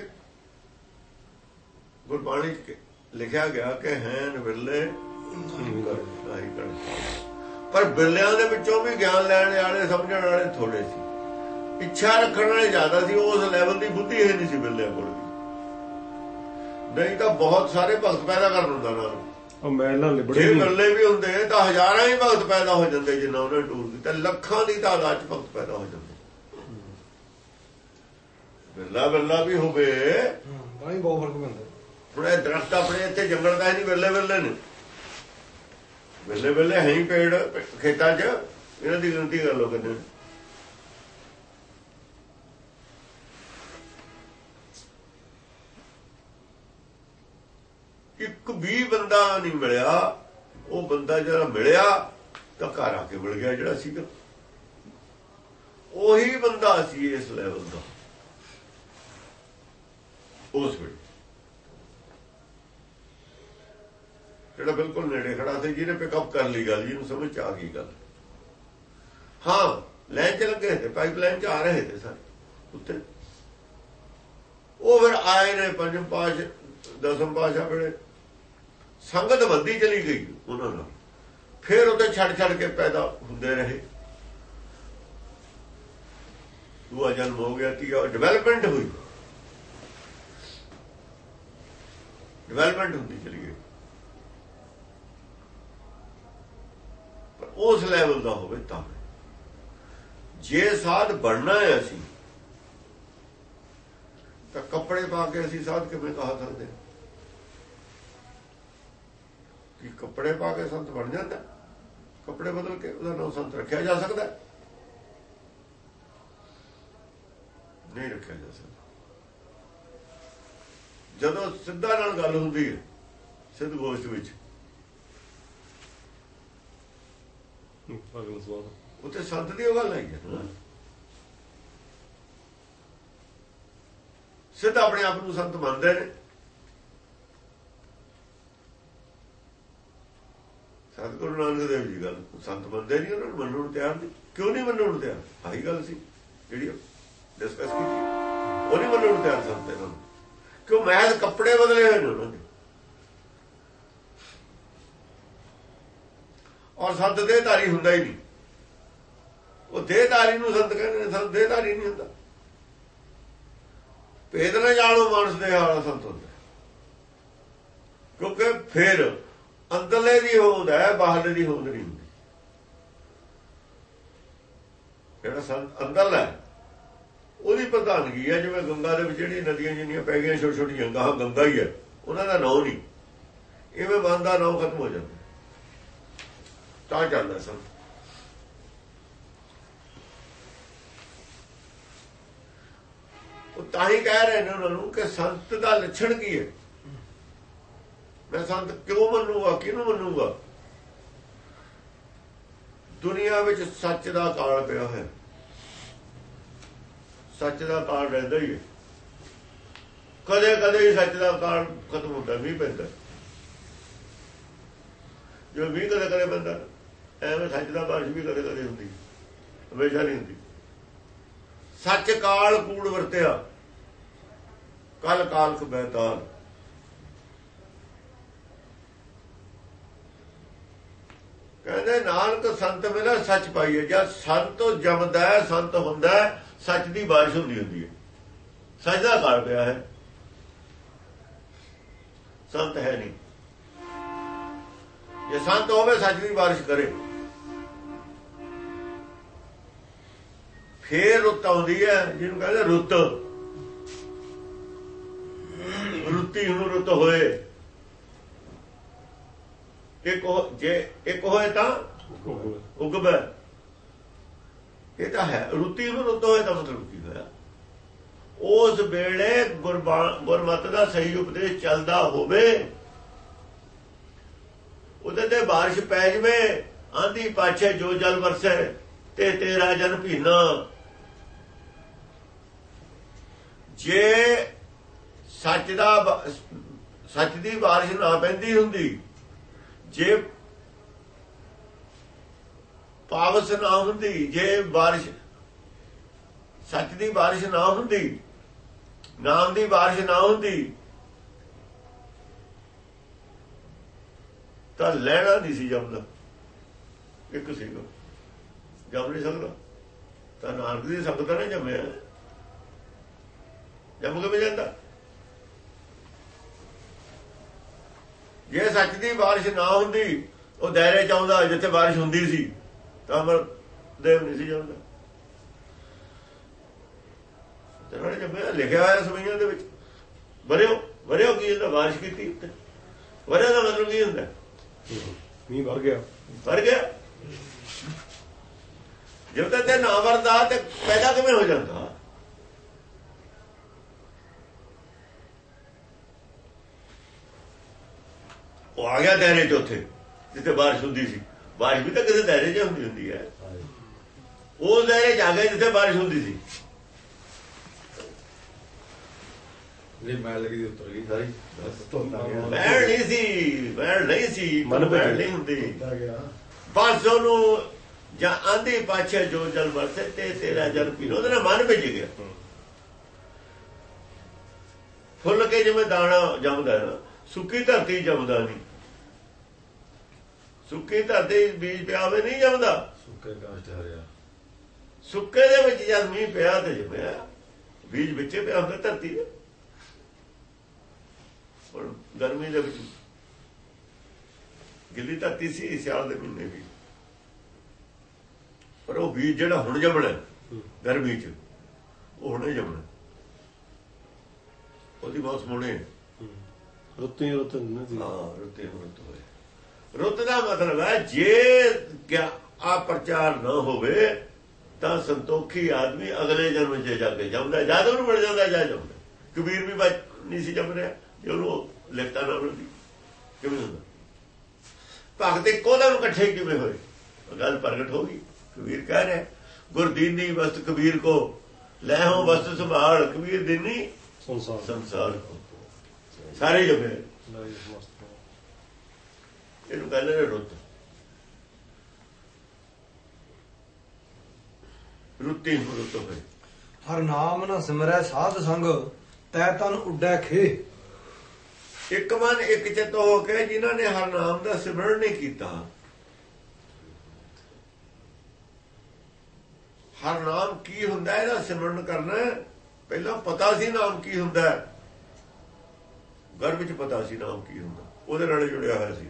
ਗੁਰਬਾਣੀ ਚ ਲਿਖਿਆ ਗਿਆ ਕਿ ਹੈਨ ਵਿਰਲੇ ਪਰ ਬਿਰਲਿਆਂ ਦੇ ਵਿੱਚੋਂ ਵੀ ਗਿਆਨ ਲੈਣ ਵਾਲੇ, ਸਮਝਣ ਵਾਲੇ ਥੋੜੇ ਸੀ। ਇੱਛਾ ਰੱਖਣ ਵਾਲੇ ਜ਼ਿਆਦਾ ਸੀ ਉਸ ਲੈਵਲ ਦੀ ਬੁੱਧੀ ਹੈ ਨਹੀਂ ਸੀ ਬਿਰਲਿਆਂ ਕੋਲ। ਨਹੀਂ ਤਾਂ ਬਹੁਤ ਸਾਰੇ ਭਗਤ ਪੈਦਾ ਕਰ ਦਿੰਦਾ ਨਾਲ। ਉਹ ਮੈਲ ਨਾਲ ਲਿਬੜੇ ਜੇ ਬਿਰਲੇ ਵੀ ਹੁੰਦੇ ਤਾਂ ਹਜ਼ਾਰਾਂ ਹੀ ਭਗਤ ਪੈਦਾ ਹੋ ਜਾਂਦੇ ਜਿੰਨਾ ਉਹਨੇ ਟੂਰ ਕੀਤਾ ਲੱਖਾਂ ਦੀ ਤਾਦਾਦ ਚ ਭਗਤ ਪੈਦਾ ਹੋ ਜਾਂਦੇ। ਬਿਰਲਾ ਬਿਰਲਾ ਵੀ ਹੋਵੇ। ਬਾਣੀ ਬਹੁਤ ਫ਼ਰਕ ਪੈਂਦਾ। ਹੁਣ ਇਹ ਦਰਖਤ ਆਪਣੇ ਇੱਥੇ ਜੰਗਲ ਦਾ ਨਹੀਂ ਬਿਰਲੇ ਬਿਰਲੇ ਨੇ। ਬਿਰਲੇ ਬਿਰਲੇ ਹੈ ਹੀ ਪੇੜ ਖੇਤਾਂ 'ਚ। ਇਹਨਾਂ ਦੀ ਗਿਣਤੀ ਕਰ ਲੋ ਕਿੰਨੇ ਨੇ। ਇੱਕ ਵੀ ਬੰਦਾ ਨਹੀਂ ਮਿਲਿਆ, ਉਹ ਬੰਦਾ ਜਿਹੜਾ ਮਿਲਿਆ ਤਾਂ ਘਰ ਆ ਕੇ ਮਿਲ ਗਿਆ ਜਿਹੜਾ ਸੀਗਾ। ਉਹੀ ਬੰਦਾ ਸੀ ਇਸ ਲੈਵਲ ਦਾ। ਉਸ ਵੇਲੇ। ਜਿਹੜਾ ਬਿਲਕੁਲ ਨੇੜੇ ਖੜਾ ਸੀ, ਜਿਹਨੇ ਪਿਕਅਪ ਕਰ ਲਈ ਗੱਲ, ਜਿਹਨੂੰ ਸਮਝ 'ਚ ਆ ਗਈ ਗੱਲ। ਹਾਂ ਲੈਣ ਚ ਲੱਗੇ ਤੇ ਪਾਈਪਲਾਈਨ ਚ ਆ ਰਹੇ ਤੇ ਸਰ ਉੱਤੇ ਉਹ ਫਿਰ ਆਏ ਨੇ ਪੰਜਮ ਪਾਸ਼ ਦਸਮ ਪਾਸ਼ਾ ਵੇਲੇ। ਸੰਗਤ ਵੱਧਦੀ ਚਲੀ ਗਈ ਉਹਨਾਂ ਨਾਲ। ਫਿਰ ਉਹਦੇ ਛੱਡ ਛੱਡ ਕੇ ਪੈਦਾ ਹੁੰਦੇ ਰਹੇ। ਦੂਆ ਜਨਮ ਹੋ ਗਿਆ ਤੀ ਡਿਵੈਲਪਮੈਂਟ ਹੋਈ। ਡਿਵੈਲਪਮੈਂਟ ਹੁੰਦੀ ਚਲੀ ਗਈ। ਪਰ ਉਸ ਲੈਵਲ ਦਾ ਹੋਵੇ ਤਾਂ। ਜੇ ਸਾਧ ਬਣਨਾ ਹੈ ਅਸੀਂ, ਤਾਂ ਕੱਪੜੇ ਪਾ ਕੇ ਅਸੀਂ ਸਾਧ ਕਿਵੇਂ ਕਹਾ ਸਕਦੇ ਹਾਂ? ਕਿ ਕੱਪੜੇ ਪਾ ਕੇ ਸੰਤ ਬਣ ਜਾਂਦਾ ਕੱਪੜੇ ਬਦਲ ਕੇ ਉਹਦਾ ਨਾਮ ਸੰਤ ਰੱਖਿਆ ਜਾ ਸਕਦਾ? ਨਹੀਂ ਰੱਖਿਆ ਜਾ ਸਕਦਾ। ਜਦੋਂ ਸਿੱਧਾ ਨਾਲ ਗੱਲ ਹੁੰਦੀ ਹੈ ਸਿੱਧ ਗੋਸ਼ਟ ਵਿੱਚ। ਅਗਲਾ ਸਵਾਲ। ਉੱਥੇ ਸੰਤ ਦੀ ਉਹ ਗੱਲ ਆਈ ਹੈ। ਸਿੱਧ ਆਪਣੇ ਆਪ ਨੂੰ ਸੰਤ ਮੰਨਦੇ ਨੇ ਸਤਿਗੁਰੂ ਨਾਨਕ ਦੇਵ ਜੀ ਗੱਲ ਸੰਤ ਮੰਨਦੇ ਨਹੀਂ, ਉਹਨਾਂ ਨੂੰ ਮੰਨਣ ਨੂੰ ਤਿਆਰ ਨਹੀਂ। ਕਿਉਂ ਨਹੀਂ ਮੰਨਣ ਨੂੰ ਤਿਆਰ? ਆਹੀ ਗੱਲ ਸੀ, ਜਿਹੜੀ ਡਿਸਕਸ ਕੀਤੀ। ਉਹ ਨਹੀਂ ਮੰਨਣ ਨੂੰ ਤਿਆਰ ਸੰਤ ਇਹਨਾਂ ਨੂੰ। ਕਿਉਂ ਮਹਿਲ ਕੱਪੜੇ ਬਦਲੇ ਹੋਏ ਨੇ ਉਹਨਾਂ ਨੇ ਔਰ ਸੰਤ ਦੇਹਧਾਰੀ ਹੁੰਦਾ ਹੀ ਨਹੀਂ। ਉਹ ਦੇਹਧਾਰੀ ਨੂੰ ਸੰਤ ਕਹਿੰਦੇ ਨੇ, ਸੰਤ ਦੇਹਧਾਰੀ ਨਹੀਂ ਹੁੰਦਾ। ਭੇਦ ਨਾ ਜਾਣੋ ਮਾਨਸ ਦੇ ਹਾਲਾ ਸੰਤ ਹੁੰਦਾ। ਕਿਉਂਕਿ ਫਿਰ ਅੰਦਰਲੇ ਦੀ ਹੋਂਦ ਹੈ, ਬਾਹਰਲੇ ਦੀ ਹੋਂਦ ਨਹੀਂ ਹੁੰਦੀ ਜਿਹੜਾ ਸੰਤ ਅੰਦਰ ਹੈ, ਉਹਦੀ ਪ੍ਰਧਾਨਗੀ ਹੈ ਜਿਵੇਂ ਗੰਗਾ ਦੇ ਵਿੱਚ ਜਿਹੜੀ ਨਦੀਆਂ ਜਿੰਨੀਆਂ ਪੈ ਗਈਆਂ ਛੋਟੀ ਛੋਟੀਆਂ ਗਾਹ ਗੰਗਾ ਹੀ ਹੈ। ਉਹਨਾਂ ਦਾ ਨਾਂ ਨਹੀਂ। ਇਵੇਂ ਮਨ ਦਾ ਨਾਂ ਖਤਮ ਹੋ ਜਾਂਦਾ। ਤਾਂ ਚੱਲਦਾ ਸੰਤ ਉਹ ਤਾਂ ਹੀ ਕਹਿ ਰਹੇ ਨੇ ਉਹਨਾਂ ਨੂੰ ਕਿ ਸੰਤ ਦਾ ਲੱਛਣ ਕੀ ਹੈ? ਮੈਂ ਸੰਤ ਕਿਉਂ ਮੰਨੂਗਾ? ਕਿਹਨੂੰ ਮੰਨੂਗਾ? ਦੁਨੀਆ ਵਿੱਚ ਸੱਚ ਦਾ ਕਾਲ ਪਿਆ ਹੈ। ਸੱਚ ਦਾ ਕਾਲ ਰਹਿੰਦਾ ਹੀ ਹੈ। ਕਦੇ ਕਦੇ ਹੀ ਸੱਚ ਦਾ ਕਾਲ ਖਤਮ ਹੁੰਦਾ ਵੀ ਪੈਂਦਾ। ਜੋ ਵੀ ਕਦੇ ਕਦੇ ਬੰਦਾ ਐਵੇਂ ਸੱਚ ਦਾ ਬਾਰਿਸ਼ ਵੀ ਕਦੇ ਕਦੇ ਹੁੰਦੀ, ਹਮੇਸ਼ਾ ਨਹੀਂ ਹੁੰਦੀ। ਸੱਚ ਕਾਲ ਕੂੜ ਵਰਤਿਆ ਕਲ ਕਾਲਕ ਬੈਤਾਲ ਕਹਿੰਦੇ, ਨਾਨਕ ਸੰਤ ਮਿਲਿਆ ਸੱਚ ਪਾਈਏ। ਜਦ ਸੰਤ ਜਮਦਾ ਹੈ, ਸੰਤ ਹੁੰਦਾ ਹੈ, ਸੱਚ ਦੀ ਬਾਰਿਸ਼ ਹੁੰਦੀ ਹੁੰਦੀ ਹੈ। ਸੱਚ ਦਾ ਘਰ ਪਿਆ ਹੈ। ਸੰਤ ਹੈ ਨਹੀਂ। ਜੇ ਸੰਤ ਹੋਵੇ, ਸੱਚ ਦੀ ਬਾਰਿਸ਼ ਕਰੇ। ਫੇਰ ਰੁੱਤ ਆਉਂਦੀ ਹੈ, ਜਿਹਨੂੰ ਕਹਿੰਦੇ ਰੁੱਤ। ਰੁੱਤੀ ਨੂੰ ਰੁੱਤ ਹੋਏ। ਇੱਕ ਜੇ ਇੱਕ ਹੋਏ ਤਾਂ ਉਗਬੈ। ਇਹ ਤਾਂ ਹੈ, ਰੁੱਤੀ ਨੂੰ ਰੁੱਤ ਹੋਏ ਤਾਂ ਮਤਲਬ ਕੀ ਹੋਇਆ? ਉਸ ਵੇਲੇ ਗੁਰਬਾਣ ਗੁਰਮਤ ਦਾ ਸਹੀ ਉਪਦੇਸ਼ ਚੱਲਦਾ ਹੋਵੇ, ਉਹਦੇ ਤੇ ਬਾਰਿਸ਼ ਪੈ ਜਵੇ ਆਂਦੀ ਪਾਛੇ ਜੋ ਜਲ ਵਰਸੇ, ਤੇ ਤੇਰਾ ਜਨ ਭੀਨਾ। ਜੇ ਸੱਚ ਦਾ ਸੱਚ ਦੀ ਬਾਰਿਸ਼ ਨਾ ਪੈਂਦੀ ਹੁੰਦੀ ਜੇ ਪਾਵਸ ਨਾ ਹੁੰਦੀ, ਜੇ ਬਾਰਿਸ਼, ਸੱਚ ਦੀ ਬਾਰਿਸ਼ ਨਾ ਹੁੰਦੀ, ਨਾਮ ਦੀ ਬਾਰਿਸ਼ ਨਾ ਹੁੰਦੀ, ਤਾਂ ਲੈਣਾ ਨਹੀਂ ਸੀ ਜਮਦਾ ਇੱਕ ਸੀਗਾ। ਜਮ ਨਹੀਂ ਸਕਦਾ ਤਾਂ ਨਾਨਕ ਦੀ ਸੰਗਤ ਨੇ ਜੰਮਿਆ। ਜੰਮ ਕੇ ਜਾਂਦਾ। ਜੇ ਸੱਚ ਦੀ ਬਾਰਿਸ਼ ਨਾ ਹੁੰਦੀ ਉਹ ਦਾਇਰੇ ਚ ਆਉਂਦਾ ਜਿੱਥੇ ਬਾਰਿਸ਼ ਹੁੰਦੀ ਸੀ ਤਾਂ ਅਮਰ ਦੇਵ ਨਹੀਂ ਸੀ ਜਾਂਦਾ ਤੇ ਜੰਮਿਆ ਲਿਖਿਆ ਹੋਇਆ ਸਮੀਆਂ ਦੇ ਵਿੱਚ। ਵਰਿਓ ਵਰਿਓ ਕੀ ਹੁੰਦਾ? ਬਾਰਿਸ਼ ਕੀਤੀ ਉੱਤੇ। ਵਰਿਓ ਦਾ ਮਤਲਬ ਕੀ ਹੁੰਦਾ? ਮੀਂਹ ਵਰ ਗਿਆ। ਵਰ ਗਿਆ। ਜਦ ਤੱਕ ਤੇ ਨਾ ਵਰਦਾ ਤੇ ਪੈਦਾ ਕਿਵੇਂ ਹੋ ਜਾਂਦਾ? ਉਹ ਆ ਗਿਆ ਦਾਇਰੇ ਚ ਉੱਥੇ ਜਿੱਥੇ ਬਾਰਿਸ਼ ਹੁੰਦੀ ਸੀ। ਬਾਰਿਸ਼ ਵੀ ਤਾਂ ਕਿਸੇ ਦਾਇਰੇ 'ਚ ਹੁੰਦੀ ਹੁੰਦੀ ਹੈ। ਉਹ ਦਾਇਰੇ 'ਚ ਆ ਗਿਆ ਜਿੱਥੇ ਬਾਰਿਸ਼ ਹੁੰਦੀ ਸੀ। ਜੇ ਮੈਲ ਲੱਗੀ ਦੀ ਉਤਰ ਗਈ ਸਾਰੀ। ਨਹੀਂ ਸੀ ਵੈਣ ਨਹੀਂ ਸੀ ਮਨ। ਨਹੀਂ ਹੁੰਦੀ। ਬਸ ਉਹਨੂੰ ਜਾਂ ਆਂਦੀ ਪਾਛੇ ਜੋ ਜਲ ਵਰਸੇ ਤੇ ਤੇਰਾ ਜਲ ਪੀਰੋ ਉਹਦਾ ਨਾ ਮਨ ਭਿੱਜ ਗਿਆ। ਫੁੱਲ ਕੇ ਜਿਵੇਂ ਦਾਣਾ ਜੰਮਦਾ ਹੈ ਨਾ ਸੁੱਕੀ ਧਰਤੀ ਜੰਮਦਾ ਨਹੀਂ। ਸੁੱਕੀ ਧਰਤੀ ਬੀਜ ਪਿਆ ਹੋਵੇ ਨਹੀਂ ਜੰਮਦਾ। ਸੁੱਕੇ ਕਾਸ਼ ਤੇ ਹਰਿਆ। ਸੁੱਕੇ ਦੇ ਵਿੱਚ ਜਦ ਮੀਂਹ ਪਿਆ ਤੇ ਜੰਮਿਆ ਬੀਜ ਵਿੱਚੇ ਪਿਆ ਹੁੰਦਾ ਧਰਤੀ ਦੇ ਹੁਣ ਗਰਮੀ ਦੇ ਵਿੱਚ ਗਿੱਲੀ ਧਰਤੀ ਸੀ ਸਿਆਲ ਦੇ ਮਹੀਨੇ ਵੀ। ਪਰ ਉਹ ਬੀਜ ਜਿਹੜਾ ਹੁਣ ਜੰਮਣਾ ਗਰਮੀ 'ਚ ਉਹ ਹੁਣੇ ਜੰਮਣਾ। ਉਹਦੀ ਬਹੁਤ ਸੋਹਣੇ ਰੁੱਤੀ ਰੁੱਤ ਨਹੀਂ ਸੀ। ਹਾਂ ਰੁੱਤੇ ਰੁੱਤ ਹੋਏ। ਰੁੱਤ ਦਾ ਮਤਲਬ ਹੈ ਜੇ ਆ ਪ੍ਰਚਾਰ ਨਾ ਹੋਵੇ ਤਾਂ ਸੰਤੋਖੀ ਆਦਮੀ ਅਗਲੇ ਜਨਮ 'ਚ ਜਾ ਕੇ ਜੰਮਦਾ ਜਦ ਉਹਨੂੰ ਮਿਲ ਜਾਂਦਾ ਜਾ ਜੰਮਦਾ ਕਬੀਰ ਵੀ ਬਚ ਨਹੀਂ ਸੀ ਜੰਮ ਰਿਹਾ ਜੇ ਉਹਨੂੰ ਲਿਖਤਾ ਨਾ ਮਿਲਦੀ। ਕਿਵੇਂ ਹੁੰਦਾ? ਭਗਤ ਇੱਕੋ ਦਮ ਇਕੱਠੇ ਕਿਵੇਂ ਹੋਏ? ਗੱਲ ਪ੍ਰਗਟ ਹੋ ਗਈ। ਕਬੀਰ ਕਹਿ ਰਿਹਾ ਗੁਰਦੀਨੀ ਵਸਤ ਕਬੀਰ ਕੋ ਲੈ ਹੋ ਵਸਤ ਸੰਭਾਲ। ਕਬੀਰ ਦੀਨੀ ਸੰਸਾਰ। ਸੰਸਾਰ ਕੋ। ਸਾਰੇ ਜੰਮੇ। ਇਹਨੂੰ ਕਹਿੰਦੇ ਨੇ ਰੁੱਤ। ਰੁੱਤੀ ਰੁੱਤ ਹੋਏ ਹਰ ਨਾਮ ਨਾ ਸਿਮਰੈ ਸਾਧ ਸੰਗ ਤੈ ਤਨ ਉੱਡੈ ਖੇ। ਇੱਕ ਮਨ ਇੱਕ ਚਿੱਤ ਹੋ ਕੇ ਜਿਨ੍ਹਾਂ ਨੇ ਹਰ ਨਾਮ ਦਾ ਸਿਮਰਨ ਨਹੀਂ ਕੀਤਾ। ਹਰ ਨਾਮ ਕੀ ਹੁੰਦਾ ਇਹਦਾ ਸਿਮਰਨ ਕਰਨਾ। ਪਹਿਲਾਂ ਪਤਾ ਸੀ ਨਾਮ ਕੀ ਹੁੰਦਾ। ਘਰ ਵਿੱਚ ਪਤਾ ਸੀ ਨਾਮ ਕੀ ਹੁੰਦਾ। ਉਹਦੇ ਨਾਲ ਜੁੜਿਆ ਹੋਇਆ ਸੀ।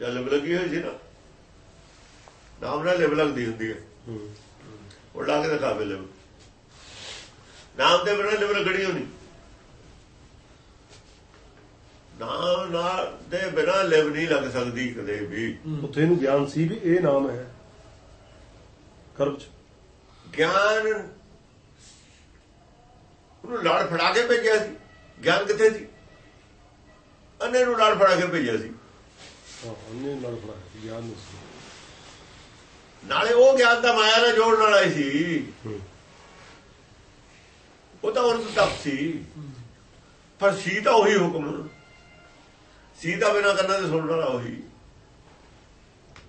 ਚੱਲ ਲੱਗੀ ਹੋਈ ਸੀ ਨਾ? ਨਾਮ ਨਾਲ ਲਿਵ ਲੱਗਦੀ ਹੁੰਦੀ ਹੈ। ਹੂੰ। ਉਹ ਲਾ ਕੇ ਦਿਖਾਵੇ ਲਿਵ ਨਾਮ ਦੇ ਬਿਨਾਂ ਲਿਵ ਲੱਗਣੀ ਹੋਣੀ। ਨਾਮ ਨਾਲ ਦੇ ਬਿਨਾਂ ਲਿਵ ਨਹੀਂ ਲੱਗ ਸਕਦੀ ਕਦੇ ਵੀ। ਉੱਥੇ ਇਹਨੂੰ ਗਿਆਨ ਸੀ ਵੀ ਇਹ ਨਾਮ ਹੈ। ਕਰਮ ਚ। ਗਿਆਨ ਉਹਨੂੰ ਲੜ ਫੜਾ ਕੇ ਭੇਜਿਆ ਸੀ। ਗਿਆਨ ਕਿੱਥੇ ਸੀ? ਅੰਨੇ ਨੂੰ ਲੜ ਫੜਾ ਕੇ ਭੇਜਿਆ ਸੀ। ਉਹਨੇ ਲੜ ਗਿਆਨ ਨਾਲੇ ਉਹ ਗਿਆਨ ਦਾ ਮਾਇਆ ਨਾਲ ਜੋੜਨ ਵਾਲਾ ਸੀ। ਉਹ ਤਾਂ ਉਹਨਾਂ ਦਾ ਤਪ ਸੀ। ਪਰ ਸੀ ਤਾਂ ਉਹੀ ਹੁਕਮ। ਸੀ ਤਾਂ ਬਿਨਾਂ ਕੰਨਾਂ ਦੇ ਸੁਣਨ ਵਾਲਾ ਉਹੀ।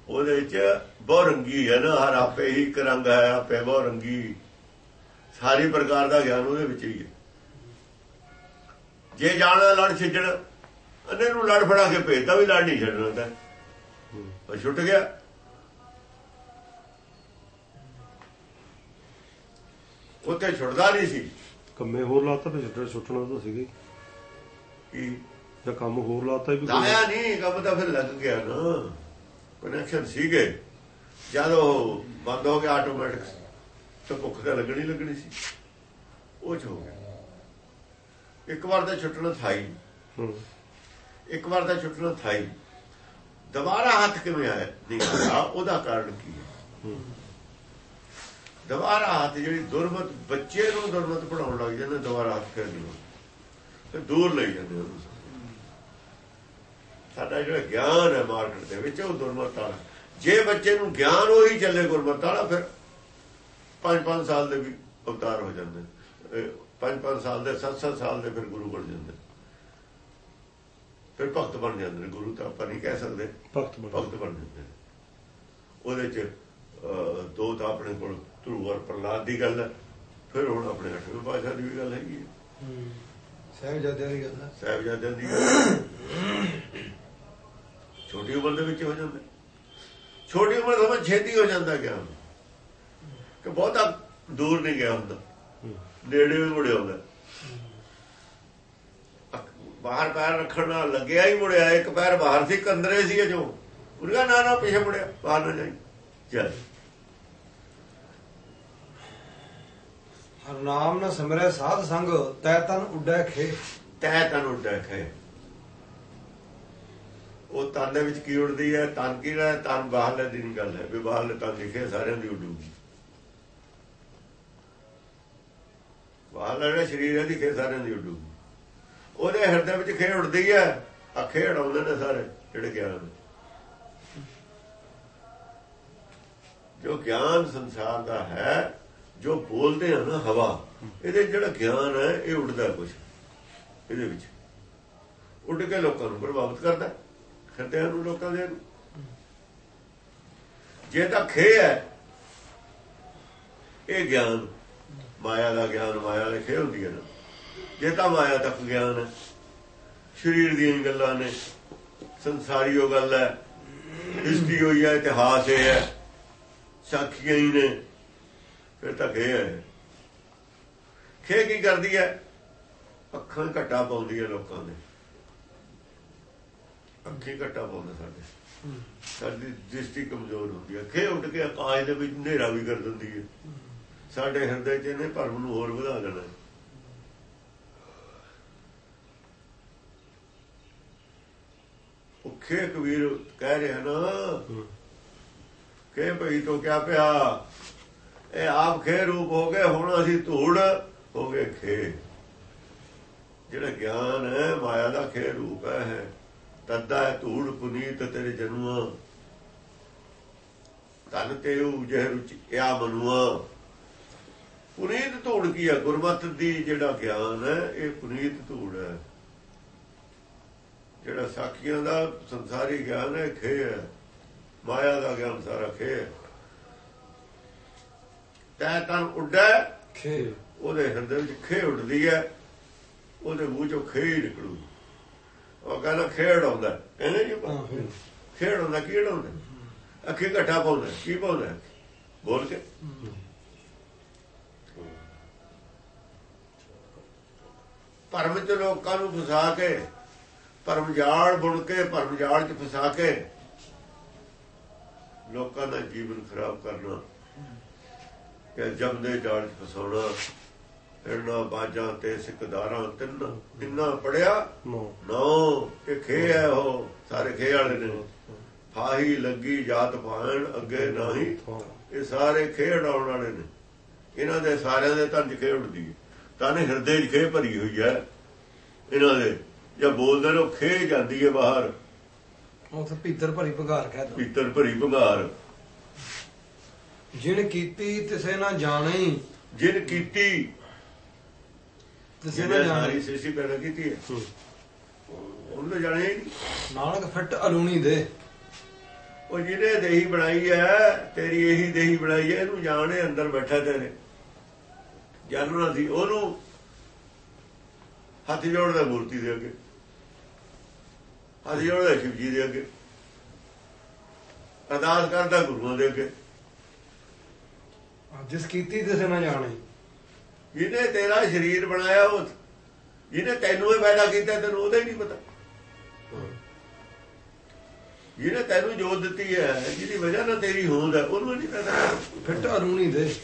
ਉਹਦੇ ਵਿੱਚ ਬਹੁਰੰਗੀ ਹੈ ਨਾ ਹਰ ਆਪੇ ਹੀ ਇੱਕ ਰੰਗ ਹੈ ਆਪੇ ਬਹੁਰੰਗੀ। ਸਾਰੀ ਪ੍ਰਕਾਰ ਦਾ ਗਿਆਨ ਉਹਦੇ ਵਿੱਚ ਹੀ ਹੈ। ਜੇ ਜਾਣਾ ਲੜ ਛੱਡਣ ਅੰਨੇ ਨੂੰ ਲੜ ਫੜਾ ਕੇ ਭੇਜਦਾ ਵੀ ਲੜ ਨਹੀਂ ਛੱਡਣਾ ਤਾਂ। ਉਹ ਛੁੱਟ ਗਿਆ। ਉੱਥੇ ਛੁੱਟਦਾ ਨਹੀਂ ਸੀ। ਕੰਮੇ ਹੋਰ ਲਾਤਾ ਤੇ ਛੱਡਣਾ ਛੁੱਟਣਾ ਤਾਂ ਸੀਗਾ। ਕਿ? ਜਾਂ ਕੰਮ ਹੋਰ ਲਾਤਾ ਵੀ ਲਾਇਆ ਨਹੀਂ ਕੰਮ ਤਾਂ ਫਿਰ ਲੱਗ ਗਿਆ ਨਾ। ਕਨੈਕਸ਼ਨ ਸੀਗੇ। ਜਦ ਉਹ ਬੰਦ ਹੋ ਗਿਆ ਆਟੋਮੈਟਿਕ ਤਾਂ ਭੁੱਖ ਤਾਂ ਲੱਗਣੀ ਲੱਗਣੀ ਸੀ। ਉਹ ਚ ਹੋ ਗਿਆ। ਇੱਕ ਵਾਰ ਤਾਂ ਛੁੱਟਣਾ ਥਾਈ। ਹੂੰ। ਇੱਕ ਵਾਰ ਤਾਂ ਛੁੱਟਣਾ ਥਾਈ। ਦੁਬਾਰਾ ਹੱਥ ਕਿਵੇਂ ਆਇਆ? ਨਹੀਂ ਆਇਆ ਉਹਦਾ ਕਾਰਨ ਕੀ ਹੈ? ਦੁਬਾਰਾ ਹੱਥ ਜਿਹੜੀ ਦੁਰਮਤ ਬੱਚੇ ਨੂੰ ਦੁਰਮਤ ਪੜਾਉਣ ਲੱਗ ਜਾਂਦੇ ਦੁਬਾਰਾ ਹੱਥ ਕਰ ਦਿਓ ਤੇ ਦੂਰ ਲਈ ਜਾਂਦੇ ਉਹਨੂੰ। ਸਾਡਾ ਜਿਹੜਾ ਗਿਆਨ ਹੈ ਮਾਰਕੀਟ ਦੇ ਵਿੱਚ ਉਹ ਦੁਰਮਤ ਵਾਲਾ। ਜੇ ਬੱਚੇ ਨੂੰ ਗਿਆਨ ਉਹੀ ਚੱਲੇ ਗੁਰਮਤ ਵਾਲਾ ਫਿਰ 5-5 ਸਾਲ ਦੇ ਵੀ ਅਵਤਾਰ ਹੋ ਜਾਂਦੇ। 5-5 ਸਾਲ ਦੇ 7-7 ਸਾਲ ਦੇ ਫਿਰ ਗੁਰੂ ਬਣ ਜਾਂਦੇ। ਫਿਰ ਭਗਤ ਬਣ ਜਾਂਦੇ ਨੇ ਗੁਰੂ ਤਾਂ ਆਪਾਂ ਨਹੀਂ ਕਹਿ ਸਕਦੇ। ਭਗਤ ਬਣ ਭਗਤ ਬਣ ਜਾਂਦੇ ਨੇ। ਉਹਦੇ ਚ ਦੋ ਤਾਂ ਆਪਣੇ ਕੋਲ ਧਰੂ ਔਰ ਪ੍ਰਲਾਦ ਦੀ ਗੱਲ ਹੈ ਫਿਰ ਹੁਣ ਆਪਣੇ ਅਠਵੇਂ ਪਾਸ਼ਾ ਦੀ ਵੀ ਗੱਲ ਹੈਗੀ ਹੈ। ਸਾਹਿਬਜ਼ਾਦਿਆਂ ਦੀ ਗੱਲ ਹੈ। ਸਾਹਿਬਜ਼ਾਦਿਆਂ ਦੀ। ਛੋਟੀ ਉਮਰ ਦੇ ਵਿੱਚ ਹੋ ਜਾਂਦਾ। ਛੋਟੀ ਉਮਰ ਬਾਅਦ ਛੇਤੀ ਹੋ ਜਾਂਦਾ ਗਿਆਨ। ਕਿ ਬਹੁਤਾ ਦੂਰ ਨਹੀਂ ਗਿਆ ਹੁੰਦਾ। ਨੇੜੇ ਵੀ ਮੁੜਿਆ ਹੁੰਦਾ। ਬਾਹਰ ਪੈਰ ਰੱਖਣ ਨਾਲ ਲੱਗਿਆ ਹੀ ਮੁੜਿਆ ਇੱਕ ਪੈਰ ਬਾਹਰ ਸੀ ਕੰਦਰੇ ਸੀ ਜੋ ਉਹਨੇ ਨਾ ਨਾ ਪਿੱਛੇ ਮੁੜਿਆ ਬਾਹਰ ਨਾ ਜਾਈ। ਚੱਲ। ਹਰ ਨਾਮ ਨਾ ਸਿਮਰੈ ਸਾਧ ਸੰਗ ਤੈ ਤਨ ਉੱਡੈ ਖੇ। ਤੈ ਤਨ ਉੱਡੈ ਖੇ। ਉਹ ਤਨ ਦੇ ਵਿੱਚ ਕੀ ਉੜਦੀ ਹੈ? ਤਨ ਕੀ ਹੈ? ਤਨ ਬਾਹਰਲੇ ਦੀ ਗੱਲ ਹੈ। ਵੀ ਬਾਹਰਲੇ ਤਨ ਦਿਖੇ ਸਾਰਿਆਂ ਦੀ ਉੱਡੂਗੀ। ਬਾਹਰਲਾ ਸਰੀਰ ਹੈ ਦਿਖੇ ਸਾਰਿਆਂ ਦੀ ਉੱਡੂਗੀ। ਉਹਦੇ ਹਿਰਦੇ ਵਿੱਚ ਖੇ ਉੱਡਦੀ ਹੈ ਆ ਖੇੜ ਆਉਂਦੇ ਨੇ ਸਾਰੇ, ਜਿਹੜੇ ਗਿਆਨ ਜੋ ਗਿਆਨ ਸੰਸਾਰ ਦਾ ਹੈ, ਜੋ ਬੋਲਦੇ ਆ ਨਾ ਹਵਾ, ਇਹਦੇ ਜਿਹੜਾ ਗਿਆਨ ਹੈ, ਇਹ ਉੱਡਦਾ ਕੁਝ ਇਹਦੇ ਵਿੱਚ। ਉੱਡ ਕੇ ਲੋਕਾਂ ਨੂੰ ਪ੍ਰਭਾਵਿਤ ਕਰਦਾ। ਹਿਰਦਿਆਂ ਨੂੰ, ਲੋਕਾਂ ਦੇ ਨੂੰ। ਜੇ ਤਾਂ ਖੇ ਹੈ, ਇਹ ਗਿਆਨ, ਮਾਇਆ ਦਾ ਗਿਆਨ, ਮਾਇਆ ਦੇ ਖੇ ਹੁੰਦੀ ਹੈ ਨਾ। ਜੇ ਤਾਂ ਮਾਇਆ ਤੱਕ ਗਿਆਨ ਹੈ ਸਰੀਰ ਦੀਆਂ ਗੱਲਾਂ ਨੇ। ਸੰਸਾਰੀ ਗੱਲ ਹੈ। ਹਿਸਟਰੀ ਹੋਈ ਹੈ, ਇਤਿਹਾਸ ਇਹ ਹੈ। ਸਾਖੀਆਂ ਹੀ ਨੇ। ਫਿਰ ਤਾਂ ਖੇ ਹੈ। ਖੇ ਕੀ ਕਰਦੀ ਹੈ? ਅੱਖਾਂ ਘਟਾ ਪਾਉਂਦੀ ਹੈ ਲੋਕਾਂ ਦੇ। ਅੱਖੀ ਘਟਾ ਪਾਉਂਦੇ ਸਾਡੇ। ਸਾਡੀ ਦ੍ਰਿਸ਼ਟੀ ਕਮਜ਼ੋਰ ਹੁੰਦੀ ਹੈ। ਖੇ ਉੱਡ ਕੇ ਆਕਾਸ਼ ਦੇ ਵਿੱਚ ਹਨੇਰਾ ਵੀ ਕਰ ਦਿੰਦੀ ਹੈ। ਸਾਡੇ ਹਿਰਦੇ 'ਚ ਇਹਨੇ ਭਰਮ ਨੂੰ ਹੋਰ ਵਧਾ ਦੇਣਾ ਹੈ। ਉਹ ਖੇ ਕਬੀਰ ਕਹਿ ਰਿਹਾ ਨਾ ਹੂੰ ਕਿ ਭਈ ਤੋਂ ਕਿਆ ਪਿਆ? ਇਹ ਆਪ ਖੇ ਰੂਪ ਹੋ ਗਏ, ਹੁਣ ਅਸੀਂ ਧੂੜ ਹੋ ਗਏ ਖੇ। ਜਿਹੜਾ ਗਿਆਨ ਹੈ, ਮਾਇਆ ਦਾ ਖੇ ਰੂਪ ਹੈ ਤਦਾ ਹੈ ਧੂੜ ਪੁਨੀਤ ਤੇਰੇ ਜਨੂਆ। ਤਨ ਤੇ ਉਜਹਿ ਰੁਚਿਆ ਮਨੁਆ। ਪੁਨੀਤ ਧੂੜ ਕੀ ਹੈ? ਗੁਰਮਤ ਦੀ ਜਿਹੜਾ ਗਿਆਨ ਹੈ, ਇਹ ਪੁਨੀਤ ਧੂੜ ਹੈ। ਜਿਹੜਾ ਸਾਖੀਆਂ ਦਾ ਸੰਸਾਰੀ ਗਿਆਨ ਹੈ ਖੇ ਹੈ। ਮਾਇਆ ਦਾ ਗਿਆਨ ਸਾਰਾ ਖੇ ਹੈ। ਤੈ ਤਨ ਉੱਡੈ ਖੇ। ਉਹਦੇ ਹਿਰਦੇ ਵਿੱਚ ਖੇ ਉੱਡਦੀ ਹੈ ਉਹਦੇ ਮੂੰਹ ਚੋਂ ਖੇ ਹੀ ਨਿਕਲੂ। ਉਹ ਕਹਿੰਦਾ ਖੇੜ ਆਉਂਦਾ ਕਹਿੰਦੇ ਜੀ। ਖੇੜ ਆਉਂਦਾ ਕੀੜ ਆਉਂਦਾ? ਅੱਖੀ ਘਟਾ ਪਾਉਂਦਾ ਕੀ ਪਾਉਂਦਾ? ਬੋਲ ਕੇ। ਭਰਮ ਚ ਲੋਕਾਂ ਨੂੰ ਫਸਾ ਕੇ ਭਰਮ ਜਾਲ ਬੁਣ ਕੇ ਭਰਮ ਜਾਲ ਚ ਫਸਾ ਕੇ ਲੋਕਾਂ ਦਾ ਜੀਵਨ ਖਰਾਬ ਕਰਨਾ ਕਿ ਜਮਦੇ ਜਾਲ 'ਚ ਫਸਾਉਣਾ। ਫਿਰਨਾ ਬਾਜਾਂ ਤੇ ਸਿਕਦਾਰਾਂ ਤਿੰਨ ਤਿੰਨਾ ਪੜਿਆ। ਨੋ ਇਹ ਖੇ ਹੈ ਉਹ, ਸਾਰੇ ਖੇ ਵਾਲੇ ਨੇ। ਫਾਹੀ ਲੱਗੀ ਜਾਤ ਪਾਣ ਅੱਗੇ ਨਹੀਂ। ਇਹ ਸਾਰੇ ਖੇ ਉਡਾਉਣ ਵਾਲੇ ਨੇ। ਇਹਨਾਂ ਦੇ ਸਾਰਿਆਂ ਦੇ ਤਨ ਚ ਖੇ ਉਡਦੀ ਹੈ। ਤਾਂ ਹਿਰਦੇ 'ਚ ਖੇ ਭਰੀ ਹੋਈ ਹੈ। ਇਹਨਾਂ ਦੇ ਜਾਂ ਬੋਲਦੇ ਨੇ ਉਹ ਖੇ ਜਾਂਦੀ ਹੈ ਬਾਹਰ। ਉੱਥੇ ਭੀਤਰ ਭਰੀ ਭਗਾਰ ਕਹਿ ਦੋ ਪੀਤਰ ਭਰੀ ਭੰਗਾਰ। ਜਿਣ ਕੀਤੀ ਤਿਸੇ ਨਾ ਜਾਣੀ। ਜਿਨ ਕੀਤੀ ਤਿਸੇ ਨਾ ਜਾਣੀ। ਸ੍ਰਿਸ਼ਟੀ ਪੈਦਾ ਕੀਤੀ ਹੈ। ਉਹਨੂੰ ਤਾਂ ਨਹੀਂ। ਨਾਨਕ ਫਿੱਟ ਅਲੂਣੀ ਦੇ। ਉਹ ਜਿਹਨੇ ਦੇਹੀ ਬਣਾਈ ਹੈ ਤੇਰੀ ਇਹੀ ਦੇਹੀ ਬਣਾਈ ਹੈ ਇਹਨੂੰ ਜਾਣੇ ਅੰਦਰ ਬੈਠਾ ਤੇਰੇ ਜਾਣਨਾ ਸੀ ਉਹਨੂੰ ਹੱਥ ਜੋੜਦਾ ਮੂਰਤੀ ਦੇ ਅੱਗੇ। ਹੱਥ ਜੋੜਦਾ ਸ਼ਿਵ ਜੀ ਦੇ ਅੱਗੇ? ਅਰਦਾਸ ਕਰਦਾ ਗੁਰੂਆਂ ਦੇ ਅੱਗੇ। ਜਿਸ ਕੀਤੀ ਤਿਸੇ ਨਾ ਜਾਣੀ। ਜਿਹਨੇ ਤੇਰਾ ਸਰੀਰ ਬਣਾਇਆ ਉਹ ਜਿਹਨੇ ਤੈਨੂੰ ਇਹ ਪੈਦਾ ਕੀਤਾ ਤੈਨੂੰ ਉਹਦਾ ਹੀ ਨਹੀਂ ਪਤਾ। ਜਿਹਨੇ ਤੈਨੂੰ ਜੋਤ ਦਿੱਤੀ ਹੈ ਜਿਹਦੀ ਵਜ੍ਹਾ ਨਾਲ ਤੇਰੀ ਹੋਂਦ ਹੈ ਉਹਨੂੰ ਨਹੀਂ ਪਤਾ ਫਿੱਟ ਅਲੂਣੀ ਦੇ।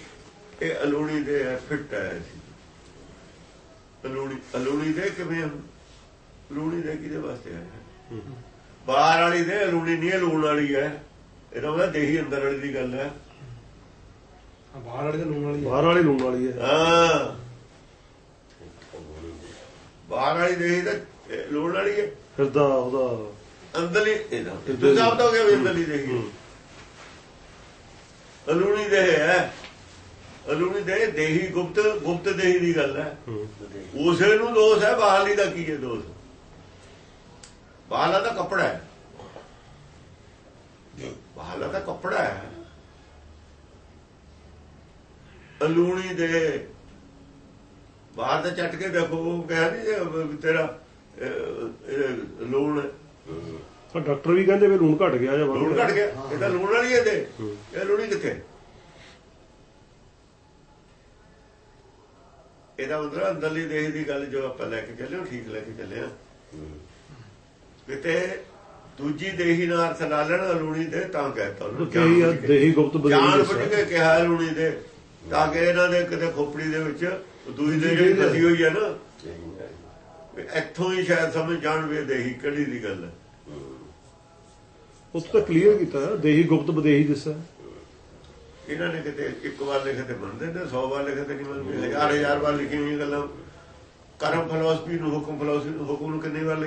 ਇਹ ਅਲੂਣੀ ਦੇ ਹੈ ਫਿੱਟ ਹੈ ਜੀ। ਅਲੂਣੀ ਅਲੂਣੀ ਦੇ ਕਿਵੇਂ? ਅਲੂਣੀ ਦੇ ਕਿਹਦੇ ਵਾਸਤੇ ਹੈ ਬਾਹਰ ਵਾਲੀ ਦੇ ਅਲੂਣੀ ਨਹੀਂ ਅਲੂਣ ਵਾਲੀ ਹੈ। ਇਹਦਾ ਮਤਲਬ ਦੇਹੀ ਅੰਦਰ ਵਾਲੀ ਦੀ ਗੱਲ ਹੈ। ਆ ਬਾਹਰ ਵਾਲੀ ਤਾਂ ਲੂਣ ਵਾਲੀ ਆ। ਬਾਹਰ ਵਾਲੀ ਲੂਣ ਵਾਲੀ ਹੈ। ਹਾਂ। ਬਾਹਰ ਵਾਲੀ ਦੇਹੀ ਤਾਂ ਇਹ ਲੂਣ ਵਾਲੀ ਹੈ। ਫਿਰਦਾ ਉਹਦਾ ਅੰਦਰਲੀ ਇਹਦਾ। ਤੁਸੀਂ ਆਪ ਤਾਂ ਹੋ ਗਿਆ ਵੀ ਅੰਦਰਲੀ ਦੇਹੀ ਅਲੂਣੀ ਦੇ ਹੈ। ਅਲੂਣੀ ਦੇ ਦੇਹੀ ਗੁਪਤ ਗੁਪਤ ਦੇਹੀ ਦੀ ਗੱਲ ਹੈ। ਉਸੇ ਨੂੰ ਦੋਸ਼ ਹੈ ਬਾਹਰਲੀ ਦਾ ਕੀ ਹੈ ਦੋਸ਼? ਬਾਹਰਲਾ ਤਾਂ ਕੱਪੜਾ ਹੈ ਬਾਹਰਲਾ ਤਾਂ ਕੱਪੜਾ ਹੈ ਅਲੂਣੀ ਦੇ ਬਾਹਰ ਤਾਂ ਚੱਟ ਕੇ ਦੇਖੋ ਉਹ ਕਹਿ ਨਹੀਂ ਤੇਰਾ ਲੂਣ। ਪਰ ਡਾਕਟਰ ਵੀ ਕਹਿੰਦੇ ਵੀ ਲੂਣ ਘਟ ਗਿਆ ਜਾਂ ਲੂਣ ਘਟ ਗਿਆ ਇਹ ਤਾਂ ਲੂਣ ਵਾਲੀ ਹੈ ਤੇ ਇਹ ਲੂਣੀ ਕਿੱਥੇ ਇਹਦਾ ਮਤਲਬ ਅੰਦਰਲੀ ਦੇਹ ਦੀ ਗੱਲ ਜੋ ਆਪਾਂ ਲੈ ਕੇ ਚੱਲੇ ਉਹ ਠੀਕ ਲੈ ਕੇ ਚੱਲੇ ਆ ਕਿਤੇ ਦੂਜੀ ਦੇਹੀ ਨਾਲ ਅਰਥ ਲਾ ਲੈਣ ਦੇ ਤਾਂ ਕਹਿਤਾ ਉਹਨੂੰ। ਕਹੀ ਦੇਹੀ ਗੁਪਤ ਜਾਣ ਬਦਲੀ ਬੁੱਝ ਕੇ ਕਿਹਾ ਲੂਣੀ ਦੇ ਤਾਂ ਕਿ ਇਹਨਾਂ ਦੇ ਕਿਤੇ ਖੋਪੜੀ ਦੇ ਵਿੱਚ ਦੂਜੀ ਦੇ ਜਿਹੜੀ ਫਸੀ ਹੋਈ ਹੈ ਨਾ। ਇੱਥੋਂ ਹੀ ਸ਼ਾਇਦ ਸਮਝ ਜਾਣ ਵੀ ਦੇਹੀ ਕਿਹੜੀ ਦੀ ਗੱਲ ਹੈ। ਉਸ ਤਾਂ ਕਲੀਅਰ ਕੀਤਾ ਦੇਹੀ ਗੁਪਤ ਬਦੇਹੀ ਦੱਸਿਆ ਇਹਨਾਂ ਨੇ ਕਿਤੇ ਇੱਕ ਵਾਰ ਲਿਖੇ ਤੇ ਮੰਨਦੇ ਨੇ 100 ਵਾਰ ਲਿਖੇ ਤੇ ਨਹੀਂ ਮੰਨਦੇ ਹਜ਼ਾਰ ਹਜ਼ਾਰ ਵਾਰ ਲਿਖੀਆਂ ਹੋਈਆਂ ਗੱਲਾਂ। ਕਰਮ ਫਲਸਫੀ ਨੂੰ ਹੁਕਮ ਫਲਸਫੀ ਨੂੰ ਹੁਕਮ ਨੂੰ ਕਿੰਨੀ ਵਾਰ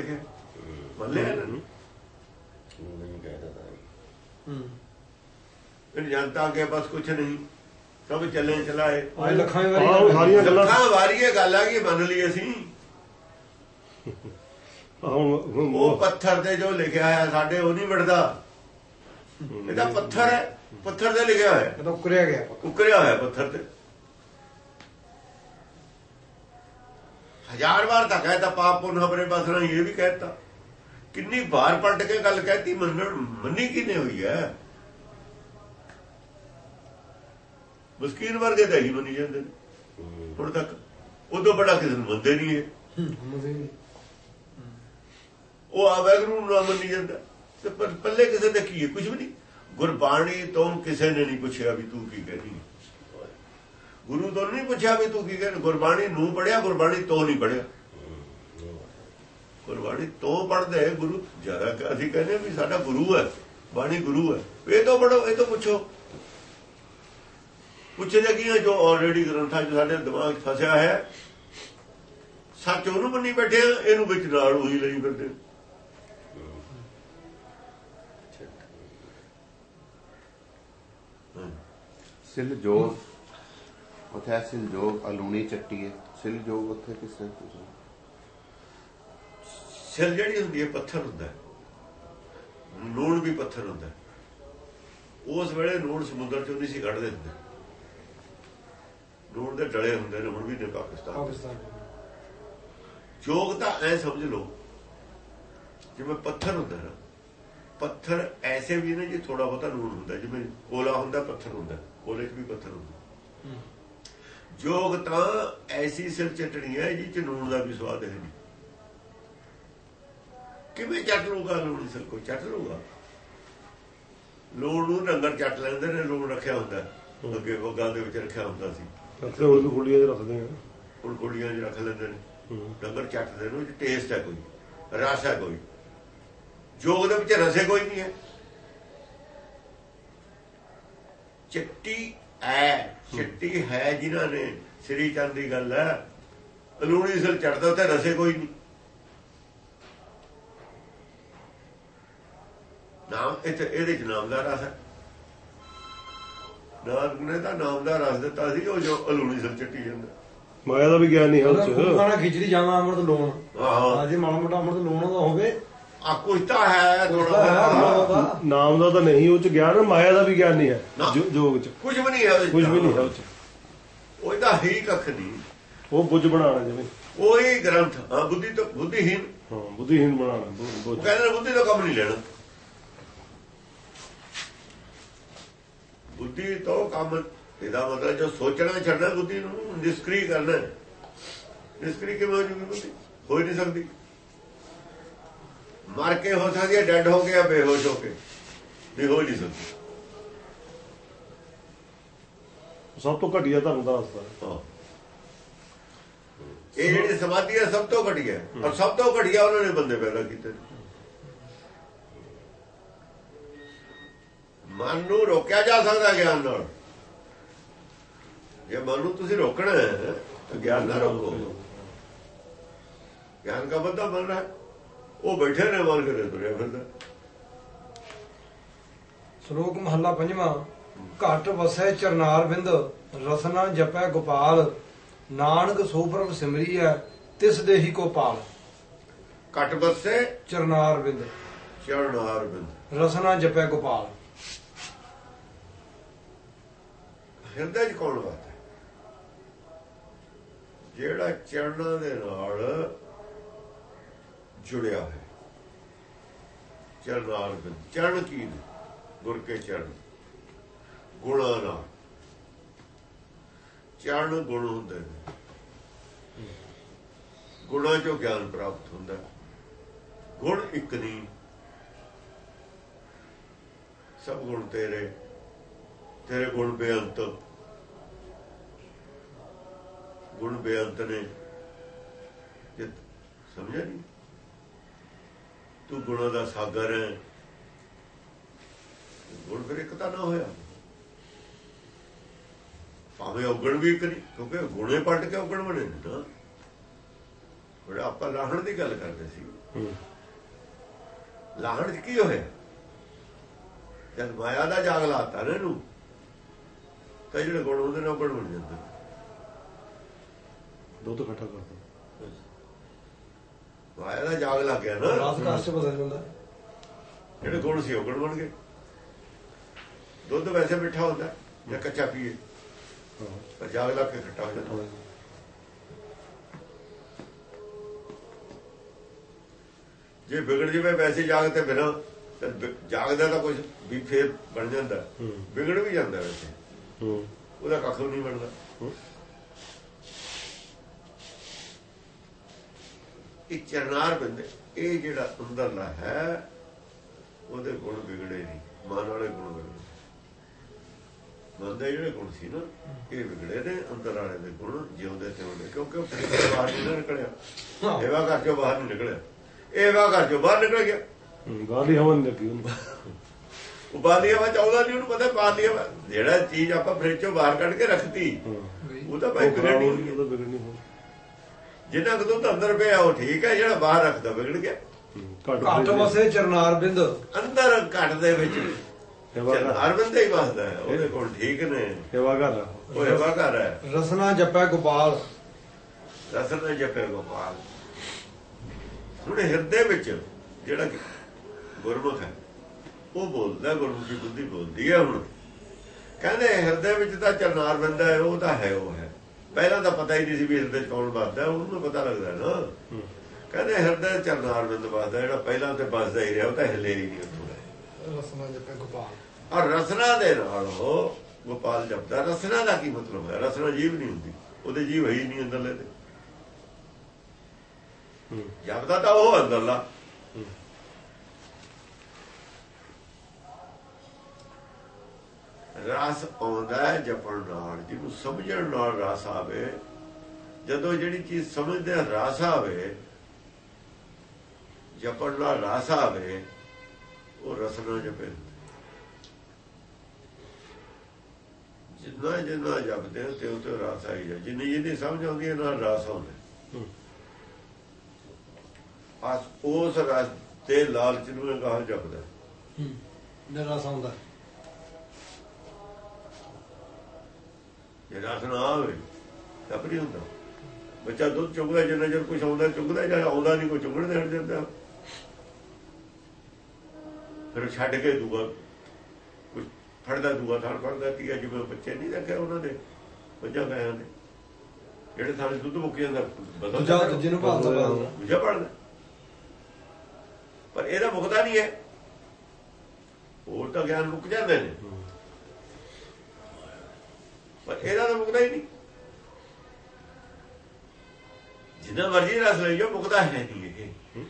ਲਿਖੇ ਮੰਨ ਲਿਆ ਨਾ ਹੂੰ। ਇਹ ਜਨਤਾ ਕੇ ਪਾਸ ਕੁਝ ਨਹੀਂ। ਸਭ ਚੱਲੇ ਚਲਾਏ। ਆਏ ਲੱਖਾਂ ਹੀ ਆਹ ਵਾਰੀ ਸਾਰੀਆਂ ਗੱਲਾਂ ਲੱਖਾਂ ਵਾਰੀ ਇਹ ਗੱਲ ਆ ਕਿ ਮੰਨ ਲਈ ਅਸੀਂ। ਉਹ ਪੱਥਰ ਤੇ ਜੋ ਲਿਖਿਆ ਹੈ ਸਾਡੇ ਉਹ ਨਹੀਂ ਵੜਦਾ। ਇਹਦਾ ਪੱਥਰ ਹੈ। ਪੱਥਰ ਤੇ ਲਿਖਿਆ ਹੋਇਆ। ਹੈ ਇਹ ਤਾਂ ਉਕਰਿਆ ਗਿਆ। ਪੱਕਾ। ਉਕਰਿਆ ਹੋਇਆ ਪੱਥਰ ਤੇ। ਹਜ਼ਾਰ ਵਾਰ ਤਾਂ ਕਹਿਤਾ ਪਾਪ ਪੁੰਨ ਹਬਰੇ ਬਸਣਾ ਇਹ ਵੀ ਕਹਿਤਾ ਕਿੰਨੀ ਵਾਰ ਪਲਟ ਕੇ ਗੱਲ ਕਹਿਤੀ ਮੰਨਣ ਮੰਨੀ ਕਿਨੇ ਹੋਈ ਹੈ? ਮਸਕੀਨ ਵਰਗੇ ਤਾਂ ਹੀ ਮੰਨੀ ਜਾਂਦੇ ਨੇ। ਹੁਣ ਤੱਕ ਉਦੋਂ ਬੜਾ ਕਿਸੇ ਨੂੰ ਮੰਨਦੇ ਨਹੀਂ ਹੈ ਉਹ ਆ ਵੈਗਰੂ ਨੂੰ ਨਾ ਮੰਨੀ ਜਾਂਦਾ। ਤੇ ਪਰ ਪੱਲੇ ਕਿਸੇ ਦੇ ਕੀ ਹੈ? ਕੁਝ ਵੀ ਨਹੀਂ। ਗੁਰਬਾਣੀ ਤੋਂ ਕਿਸੇ ਨੇ ਨਹੀਂ ਪੁੱਛਿਆ ਵੀ ਤੂੰ ਕੀ ਕਹਿਣੀ ਹੈ। ਗੁਰੂ ਤੋਂ ਨਹੀਂ ਪੁੱਛਿਆ ਵੀ ਤੂੰ ਕੀ ਕਹਿਣੀ ਗੁਰਬਾਣੀ ਨੂੰ ਪੜਿਆ ਗੁਰਬਾਣੀ ਤੋਂ ਨਹੀਂ ਪੜਿਆ ਗੁਰਬਾਣੀ ਤੋਂ ਪੜਦੇ ਗੁਰੂ, ਜ਼ਿਆਦਾ ਅਸੀਂ ਕਹਿੰਦੇ ਵੀ ਸਾਡਾ ਗੁਰੂ ਹੈ, ਬਾਣੀ ਗੁਰੂ ਹੈ। ਇਹ ਤੋਂ ਪੜੋ ਇਹ ਤੋਂ ਪੁੱਛੋ। ਪੁੱਛਦੇ ਕੀ ਜੋ ਆਲਰੇਡੀ ਗ੍ਰੰਥਾਂ 'ਚ ਸਾਡੇ ਦਿਮਾਗ 'ਚ ਫਸਿਆ ਹੈ। ਸੱਚ ਉਹਨੂੰ ਮੰਨੀ ਬੈਠੇ ਇਹਨੂੰ ਵਿੱਚ ਨਾਲ ਉਹੀ ਲਈ ਫਿਰਦੇ ਸਿਲ ਜੋਗ ਉਥੇ ਸਿਲ ਜੋਗ ਅਲੂਣੀ ਚੱਟੀ ਹੈ। ਸਿਲ ਜੋਗ ਉੱਥੇ ਕਿਸ ਤਰ੍ਹਾਂ ਸਿਰ ਜਿਹੜੀ ਹੁੰਦੀ ਹੈ ਪੱਥਰ ਹੁੰਦਾ ਹੈ। ਲੂਣ ਵੀ ਪੱਥਰ ਹੁੰਦਾ ਹੈ। ਉਸ ਵੇਲੇ ਲੂਣ ਸਮੁੰਦਰ ਚੋਂ ਨਹੀਂ ਸੀ ਕੱਢਦੇ ਹੁੰਦੇ ਲੂਣ ਦੇ ਡਲੇ ਹੁੰਦੇ ਨੇ ਹੁਣ ਵੀ ਨੇ ਪਾਕਿਸਤਾਨ। ਪਾਕਿਸਤਾਨ ਜੋਗ ਤਾਂ ਐ ਸਮਝ ਲਓ ਜਿਵੇਂ ਪੱਥਰ ਹੁੰਦਾ ਨਾ। ਪੱਥਰ ਐਸੇ ਵੀ ਨੇ ਜੀ ਥੋੜਾ ਬਹੁਤਾ ਲੂਣ ਹੁੰਦਾ ਜਿਵੇਂ ਕੋਲਾ ਹੁੰਦਾ ਪੱਥਰ ਹੁੰਦਾ। ਕੋਲੇ 'ਚ ਵੀ ਪੱਥਰ ਹੁੰਦਾ। ਜੋਗ ਤਾਂ ਐਸੀ ਸਿਰ ਚਟਣੀ ਹੈ ਜੀ ਚ ਲੂਣ ਦਾ ਵੀ ਸਵਾਦ ਹੈ ਨਹੀਂ। ਕਿਵੇਂ ਚੱਟ ਲੂਗਾ ਲੂਣ ਸਿਰ ਕੋਈ ਚੱਟ ਲੂਗਾ ਲੂਣ ਨੂੰ ਡੰਗਰ ਚੱਟ ਲੈਂਦੇ ਨੇ ਲੂਣ ਰੱਖਿਆ ਹੁੰਦਾ। ਅੱਗੇ ਵਗਾ ਦੇ ਵਿੱਚ ਰੱਖਿਆ ਹੁੰਦਾ ਸੀ। ਹੋਰ ਵੀ ਖੁੱਲੀਆਂ ਚ ਰੱਖਦੇ ਆ? ਹੁਣ ਕੁੜੀਆਂ 'ਚ ਰੱਖ ਲੈਂਦੇ ਨੇ। ਡੰਗਰ ਚੱਟਦੇ ਨੇ ਉਹ ਟੇਸਟ ਹੈ ਕੋਈ ਰਸ ਹੈ ਕੋਈ। ਜੋਗ ਦੇ ਵਿੱਚ ਰਸੇ ਕੋਈ ਨਹੀਂ ਹੈ। ਚਿੱਟੀ ਐ ਚਿੱਟੀ ਹੈ ਜਿਨ੍ਹਾਂ ਨੇ ਸ੍ਰੀ ਚੰਦ ਦੀ ਗੱਲ ਹੈ। ਅਲੂਣੀ ਸਿਰ ਚੜਦਾ ਤੇ ਰਸੇ ਕੋਈ ਨਹੀਂ ਨਾਮ ਇੱਥੇ ਇਹਦੇ ਚ ਨਾਮ ਦਾ ਰਸ ਹੈ ਨਾਨਕ ਨੇ ਤਾਂ ਨਾਮ ਦਾ ਰਸ ਦਿੱਤਾ ਸੀ ਉਹ ਜੋ ਅਲੂਣੀ ਸਿਰ ਚਿੱਟੀ ਜਾਂਦਾ। ਮਾਇਆ ਦਾ ਵੀ ਗਿਆਨ ਨਹੀਂ ਹੈ ਉਹਦਾ ਉਹ ਖਾਣਾ ਖਿਚੜੀ ਜਾਵਾਂ ਅੰਮ੍ਰਿਤ ਲੂਣ। ਹਾਂ ਆਜੀ ਮਾੜਾ ਮੋਟਾ ਅੰਮ੍ਰਿਤ ਲੂਣ ਦਾ ਹੋਵੇ। ਆ ਕੁਛ ਤਾਂ ਹੈ ਥੋੜਾ। ਨਾਮ ਦਾ ਤਾਂ ਨਹੀਂ ਉਹ ਚ ਗਿਆਨ ਮਾਇਆ ਦਾ ਵੀ ਗਿਆਨ ਨਹੀਂ ਹੈ। ਨਾ। ਜੋ- ਜੋਗ ਚ। ਕੁਝ ਵੀ ਨਹੀਂ ਹੈ ਉਹਦੇ ਕੁਝ ਵੀ ਨਹੀਂ ਹੈ ਉਹ ਚ। ਉਹ ਤਾਂ ਹੀ ਕੱਖ ਨਹੀਂ। ਉਹ ਬੁੱਝ ਬਣਾਉਣਾ ਜਿਵੇਂ। ਉਹੀ ਗ੍ਰੰਥ। ਹਾਂ ਬੁੱਧੀ ਤੋਂ ਬੁੱਧੀਹੀਨ। ਹਾਂ ਬੁੱਧੀਹੀਨ ਬਣਾਉਣਾ ਬੁ- ਉਹ ਬੁੱਝ ਕਹਿੰਦੇ ਬੁੱਧੀ ਤੋਂ ਕੰਮ ਨਹੀਂ ਲੈਣਾ। ਬੁੱਧੀ ਤੋਂ ਕੰਮ ਇਹਦਾ ਮਤਲਬ ਜੋ ਸੋਚਣਾ ਛੱਡਣਾ ਬੁੱਧੀ ਨੂੰ ਨਿਸ਼ਕਰੀ ਕਰਨਾ। ਨਿਸ਼ਕਰੀ ਕਿਵੇਂ ਹੋ ਜੂਗੀ ਬੁੱਧੀ ਹੋ ਨਹੀਂ ਸਕਦੀ ਮਰ ਕੇ ਹੋ ਸਕਦੀ ਹੈ ਡੈਡ ਹੋ ਗਿਆ ਬੇਹੋਸ਼ ਹੋ ਕੇ ਨਹੀਂ ਹੋ ਨਹੀਂ ਸਕਦੀ ਸਭ ਤੋਂ ਘਟੀਆ ਧਰਮ ਦਾ ਰਸਤਾ। ਇਹ ਜਿਹੜੀ ਸਮਾਧੀ ਹੈ ਸਭ ਤੋਂ ਘਟੀਆ ਔਰ ਸਭ ਤੋਂ ਘਟੀਆ ਉਹਨਾਂ ਨੇ ਬੰਦੇ ਪੈਦਾ ਕੀਤੇ ਨੇ। ਮਨ ਨੂੰ ਰੋਕਿਆ ਜਾ ਸਕਦਾ ਗਿਆਨ ਨਾਲ। ਜੇ ਮਨ ਨੂੰ ਤੁਸੀਂ ਰੋਕਣਾ ਹੈ ਤਾਂ ਗਿਆਨ ਨਾਲ ਰੋਕੋ। ਗਿਆਨ ਦਾ ਬੰਦਾ ਬਣ ਰਿਹਾ ਉਹ ਬੈਠੇ ਨੇ ਮਨ ਕਰੇ ਤੁਰਿਆ ਫਿਰਦਾ। ਸ਼ਲੋਕ ਮਹੱਲਾ ਪੰਜਵਾਂ ਘਟ ਵਸੈ ਚਰਨਾਰ ਬਿੰਦ ਰਸਨਾ ਜਪੈ ਗੋਪਾਲ ਨਾਨਕ ਸੋਪਰਮ ਸਿਮਰੀ ਹੈ ਤਿਸ ਦੇਹੀ ਕੋ ਪਾਲ। ਘਟ ਬਸੇ ਚਰਨਾਰ ਬਿੰਦ। ਚਰਨਾਰ ਬਿੰਦ। ਰਸਨਾ ਜਪੈ ਗੋਪਾਲ। ਹਿਰਦੇ 'ਚ ਕੌਣ ਬਾਤ ਜਿਹੜਾ ਚਰਨਾਂ ਦੇ ਨਾਲ ਜੁੜਿਆ ਹੈ। ਚਰਨਾਰ ਬਿੰਦ ਚਰਨ ਕੀ ਨੇ? ਗੁਰ ਕੇ ਚਰਨ। ਗੁਣਾਂ ਨਾਲ। ਚਰਨ ਗੁਣ ਹੁੰਦੇ ਨੇ। ਗੁਣਾਂ ਚੋਂ ਗਿਆਨ ਪ੍ਰਾਪਤ ਹੁੰਦਾ ਗੁਣ ਇੱਕ ਨਹੀਂ ਸਭ ਗੁਣ ਤੇਰੇ। ਤੇਰੇ ਗੁਣ ਬੇਅੰਤ। ਗੁਣ ਬੇਅੰਤ ਨੇ। ਜੇ ਸਮਝਿਆ ਨਹੀਂ? ਤੂੰ ਗੁਣਾਂ ਦਾ ਸਾਗਰ ਹੈ। ਗੁਣ ਫਿਰ ਇੱਕ ਤਾਂ ਨਾ ਹੋਇਆ। ਭਾਵੇਂ ਔਗਣ ਵੀ ਕਰੀ ਕਿਉਂਕਿ ਗੁਣੇ ਪੱਟ ਕੇ ਔਗਣ ਬਣੇ ਨੇ ਨਾ। ਬੜਾ ਆਪਾਂ ਲਾਹਣ ਦੀ ਗੱਲ ਕਰਦੇ ਸੀ। ਲਾਹਣ ਕੀ ਹੋਇਆ? ਜਦ ਮਾਇਆ ਦਾ ਜਾਗ ਲਾਤਾ ਨਾ ਇਹਨੂੰ। ਤਾਂ ਜਿਹੜੇ ਗੁਣ ਉਹਦੇ ਨਾਲ ਔਗਣ ਬਣ ਜਾਂਦੇ ਦੁੱਧ ਇਕੱਠਾ ਕਰਦਾ ਮਾਇਆ ਦਾ ਜਾਗ ਲੱਗ ਗਿਆ ਨਾ ਰਾਤ ਕਾਸ਼ ਚ ਬਦਲ ਜਾਂਦਾ ਜਿਹੜੇ ਗੁਣ ਸੀ ਔਗਣ ਬਣ ਗਏ ਦੁੱਧ ਵੈਸੇ ਮਿੱਠਾ ਹੁੰਦਾ ਜਾਂ ਕੱਚਾ ਪੀਏ ਹਾਂ ਪਰ ਜਾਗ ਲੱਗ ਕੇ ਖੱਟਾ ਹੋ ਜਾਂਦਾ ਜੇ ਵਿਗੜ ਜਵੇ ਵੈਸੇ ਜਾਗ ਤੇ ਬਿਨਾ ਤੇ ਜਾਗਦਾ ਤਾਂ ਕੁਝ ਵੀ ਫੇਰ ਬਣ ਜਾਂਦਾ। ਵਿਗੜ ਵੀ ਜਾਂਦਾ ਵੈਸੇ ਉਹਦਾ ਕੱਖ ਨਹੀਂ ਬਣਦਾ। ਹੂੰ। ਇਹ ਚਰਨਾਰ ਬੰਦੇ ਇਹ ਜਿਹੜਾ ਅੰਦਰਲਾ ਹੈ ਉਹਦੇ ਗੁਣ ਵਿਗੜੇ ਨਹੀਂ ਮਨ ਵਾਲੇ ਗੁਣ ਵਿਗੜੇ ਮਨ ਦੇ ਜਿਹੜੇ ਗੁਣ ਸੀ ਨਾ ਇਹ ਵਿਗੜੇ ਨੇ ਅੰਦਰ ਵਾਲੇ ਦੇ ਗੁਣ ਜਿਉਂਦੇ ਤੇ ਹੁੰਦੇ ਕਿਉਂਕਿ ਉਹ ਬਾਹਰ ਨਹੀਂ ਨਿਕਲਿਆ। ਹਾਂ। ਇਹਵਾ ਚੋਂ ਬਾਹਰ ਨਹੀਂ ਨਿਕਲਿਆ। ਇਹਵਾ ਚੋਂ ਬਾਹਰ ਨਿਕਲ ਗਿਆ। ਹੂੰ, ਗਾਲੀ ਹਵਾ ਨਹੀਂ ਲੱਗੀ ਉਹਨੂੰ। ਉਹ ਬਾਲੀ ਹਵਾ ਚਾਹੁੰਦਾ ਨਹੀਂ ਉਹਨੂੰ ਪਤਾ ਬਾਲੀ ਹਵਾ ਜਿਹੜਾ ਚੀਜ਼ ਆਪਾਂ ਫ੍ਰਿਜ ਚੋਂ ਬਾਹਰ ਕੱਢ ਕੇ ਰੱਖਤੀ ਉਹ ਤਾਂ ਭਾਈ ਉਹ ਖਰਾਬ ਵਿਗੜਨੀ ਹੋ ਹੋਣੀ ਗਈ ਹੈ। ਉਹਦਾ ਵਿਗੜਨੀ ਹੋ ਜਿੰਨਾ ਕੁ ਦੁੱਧ ਅੰਦਰ ਪਿਆ ਉਹ ਠੀਕ ਹੈ ਜਿਹੜਾ ਬਾਹਰ ਰੱਖਦਾ ਵਿਗੜ ਗਿਆ। ਘੱਟ ਵਸੈ ਚਰਨਾਰ ਬਿੰਦ। ਅੰਦਰ ਘਟ ਦੇ ਵਿੱਚ। ਬੰਦੇ ਹੀ ਵਸਦਾ ਹੈ ਉਹਦੇ ਕੋਲ ਠੀਕ ਨੇ। ਘਰ ਆ। ਉਹ ਹਵਾ ਘਰ ਹੈ। ਰਸਨਾ ਜਪੈ ਗੋਪਾਲ। ਰਸਨ ਜਪੇ ਗੋਪਾਲ। ਹੁਣ ਹਿਰਦੇ ਵਿੱਚ ਜਿਹੜਾ ਗੁਰਮੁਖ ਹੈ ਉਹ ਬੋਲਦਾ ਗੁਰਮੁਖੀ ਬੁੱਧੀ ਬੋਲਦੀ ਹੈ ਹੁਣ। ਕਹਿੰਦੇ ਹਿਰਦੇ ਵਿੱਚ ਤਾਂ ਚਰਨਾਰ ਬੰਦਾ ਹੈ ਉਹ ਤਾਂ ਹੈ ਉਹ ਹੈ। ਪਹਿਲਾਂ ਤਾਂ ਪਤਾ ਹੀ ਨਹੀਂ ਸੀ ਵੀ ਹਿਰਦੇ 'ਚ ਕੌਣ ਵੱਸਦਾ ਉਹਨੂੰ ਤਾਂ ਪਤਾ ਲੱਗਦਾ ਨਾ। ਕਹਿੰਦੇ ਹਿਰਦੇ 'ਚ ਚਰਨਾਰ ਬੰਦ ਵੱਸਦਾ ਜਿਹੜਾ ਪਹਿਲਾਂ ਤੇ ਵੱਸਦਾ ਹੀ ਰਿਹਾ ਉਹ ਤਾਂ ਹਿੱਲੇ ਹੀ ਨਹੀਂ ਉੱਥੋਂ ਰਸਨਾ ਜਪੈ ਗੋਪਾਲ। ਔਰ ਰਸਨਾ ਦੇ ਨਾਲ ਉਹ ਗੋਪਾਲ ਜਪਦਾ। ਰਸਨਾ ਦਾ ਕੀ ਮਤਲਬ ਹੈ? ਰਸਨਾ ਜੀਵ ਨਹੀਂ ਹੁੰਦੀ। ਉਹਦੇ ਜੀਵ ਹੈ ਹੀ ਨਹੀਂ ਅੰਦਰਲੇ ਤੇ ਹੂੰ। ਜਪਦਾ ਤਾਂ ਉਹ ਅੰਦਰਲਾ। ਰਸ ਆਉਂਦਾ ਹੈ ਜਪਣ ਨਾਲ, ਜਿਹਨੂੰ ਸਮਝਣ ਨਾਲ ਰਸ ਆਵੇ। ਜਦੋਂ ਜਿਹੜੀ ਚੀਜ਼ ਸਮਝਦੇ ਰਸ ਆਵੇ, ਜਪਣ ਨਾਲ ਰਸ ਆਵੇ, ਉਹ ਰਸਨਾ ਜਪੇ। ਜਿੰਨਾ ਜਿੰਨਾ ਜਪਦੇ ਤੇ ਉਹ ਤੇ ਰਸ ਆਈ ਜਾ ਜਿੰਨੀ ਜਿੰਨੀ ਸਮਝ ਆਉਂਦੀ ਹੈ ਨਾਲ ਰਸ ਆਉਂਦਾ। ਹੂੰ। ਉਸ ਰਸ ਤੇ ਲਾਲਚ ਨੂੰ ਇਹ ਗਾਹ ਜਪਦਾ। ਹੂੰ ਰਸ ਆਉਂਦਾ। ਜੇ ਰਸ ਨਾ ਆਵੇ ਤਾਂ ਨਹੀਂ ਹੁੰਦਾ? ਬੱਚਾ ਦੁੱਧ ਚੁਗਦਾ ਜਿੰਨਾ ਚਿਰ ਕੁਝ ਆਉਂਦਾ ਚੁਗਦਾ ਜਾਂ ਆਉਂਦਾ ਨਹੀਂ ਕੋਈ ਚੁਗਣ ਦੇ ਹਟ ਜਾਂਦਾ ਫਿਰ ਉਹ ਛੱਡ ਕੇ ਦੂਆ ਕੁਝ ਫੜਦਾ ਦੂਆ ਥਾਲ ਫੜਦਾ ਕੀ ਹੈ ਜਿਵੇਂ ਬੱਚੇ ਨਹੀਂ ਦੇਖਿਆ ਉਹਨਾਂ ਦੇ ਪੰਜਾਂ ਪੈਆਂ ਦੇ ਜਿਹੜੇ ਥਾਲੇ ਦੁੱਧ ਮੁੱਕ ਜਾਂਦਾ ਬਦਲ ਦੂਜਾ ਦੂਜੇ ਨੂੰ ਭਾਲਦਾ ਭਾਲਦਾ ਦੂਜਾ ਪੜਦਾ ਪਰ ਇਹਦਾ ਮੁਕਦਾ ਨਹੀਂ ਹੈ ਹੋਰ ਤਾਂ ਗਿਆਨ ਮੁੱਕ ਜਾਂਦੇ ਨੇ। ਪਰ ਇਹਦਾ ਤਾਂ ਮੁਕਦਾ ਹੀ ਨਹੀਂ। ਜਿੰਨਾ ਮਰਜ਼ੀ ਰਸ ਲਈ ਜੋ ਮੁਕਦਾ ਹੈ ਨਹੀਂ ਇਹ।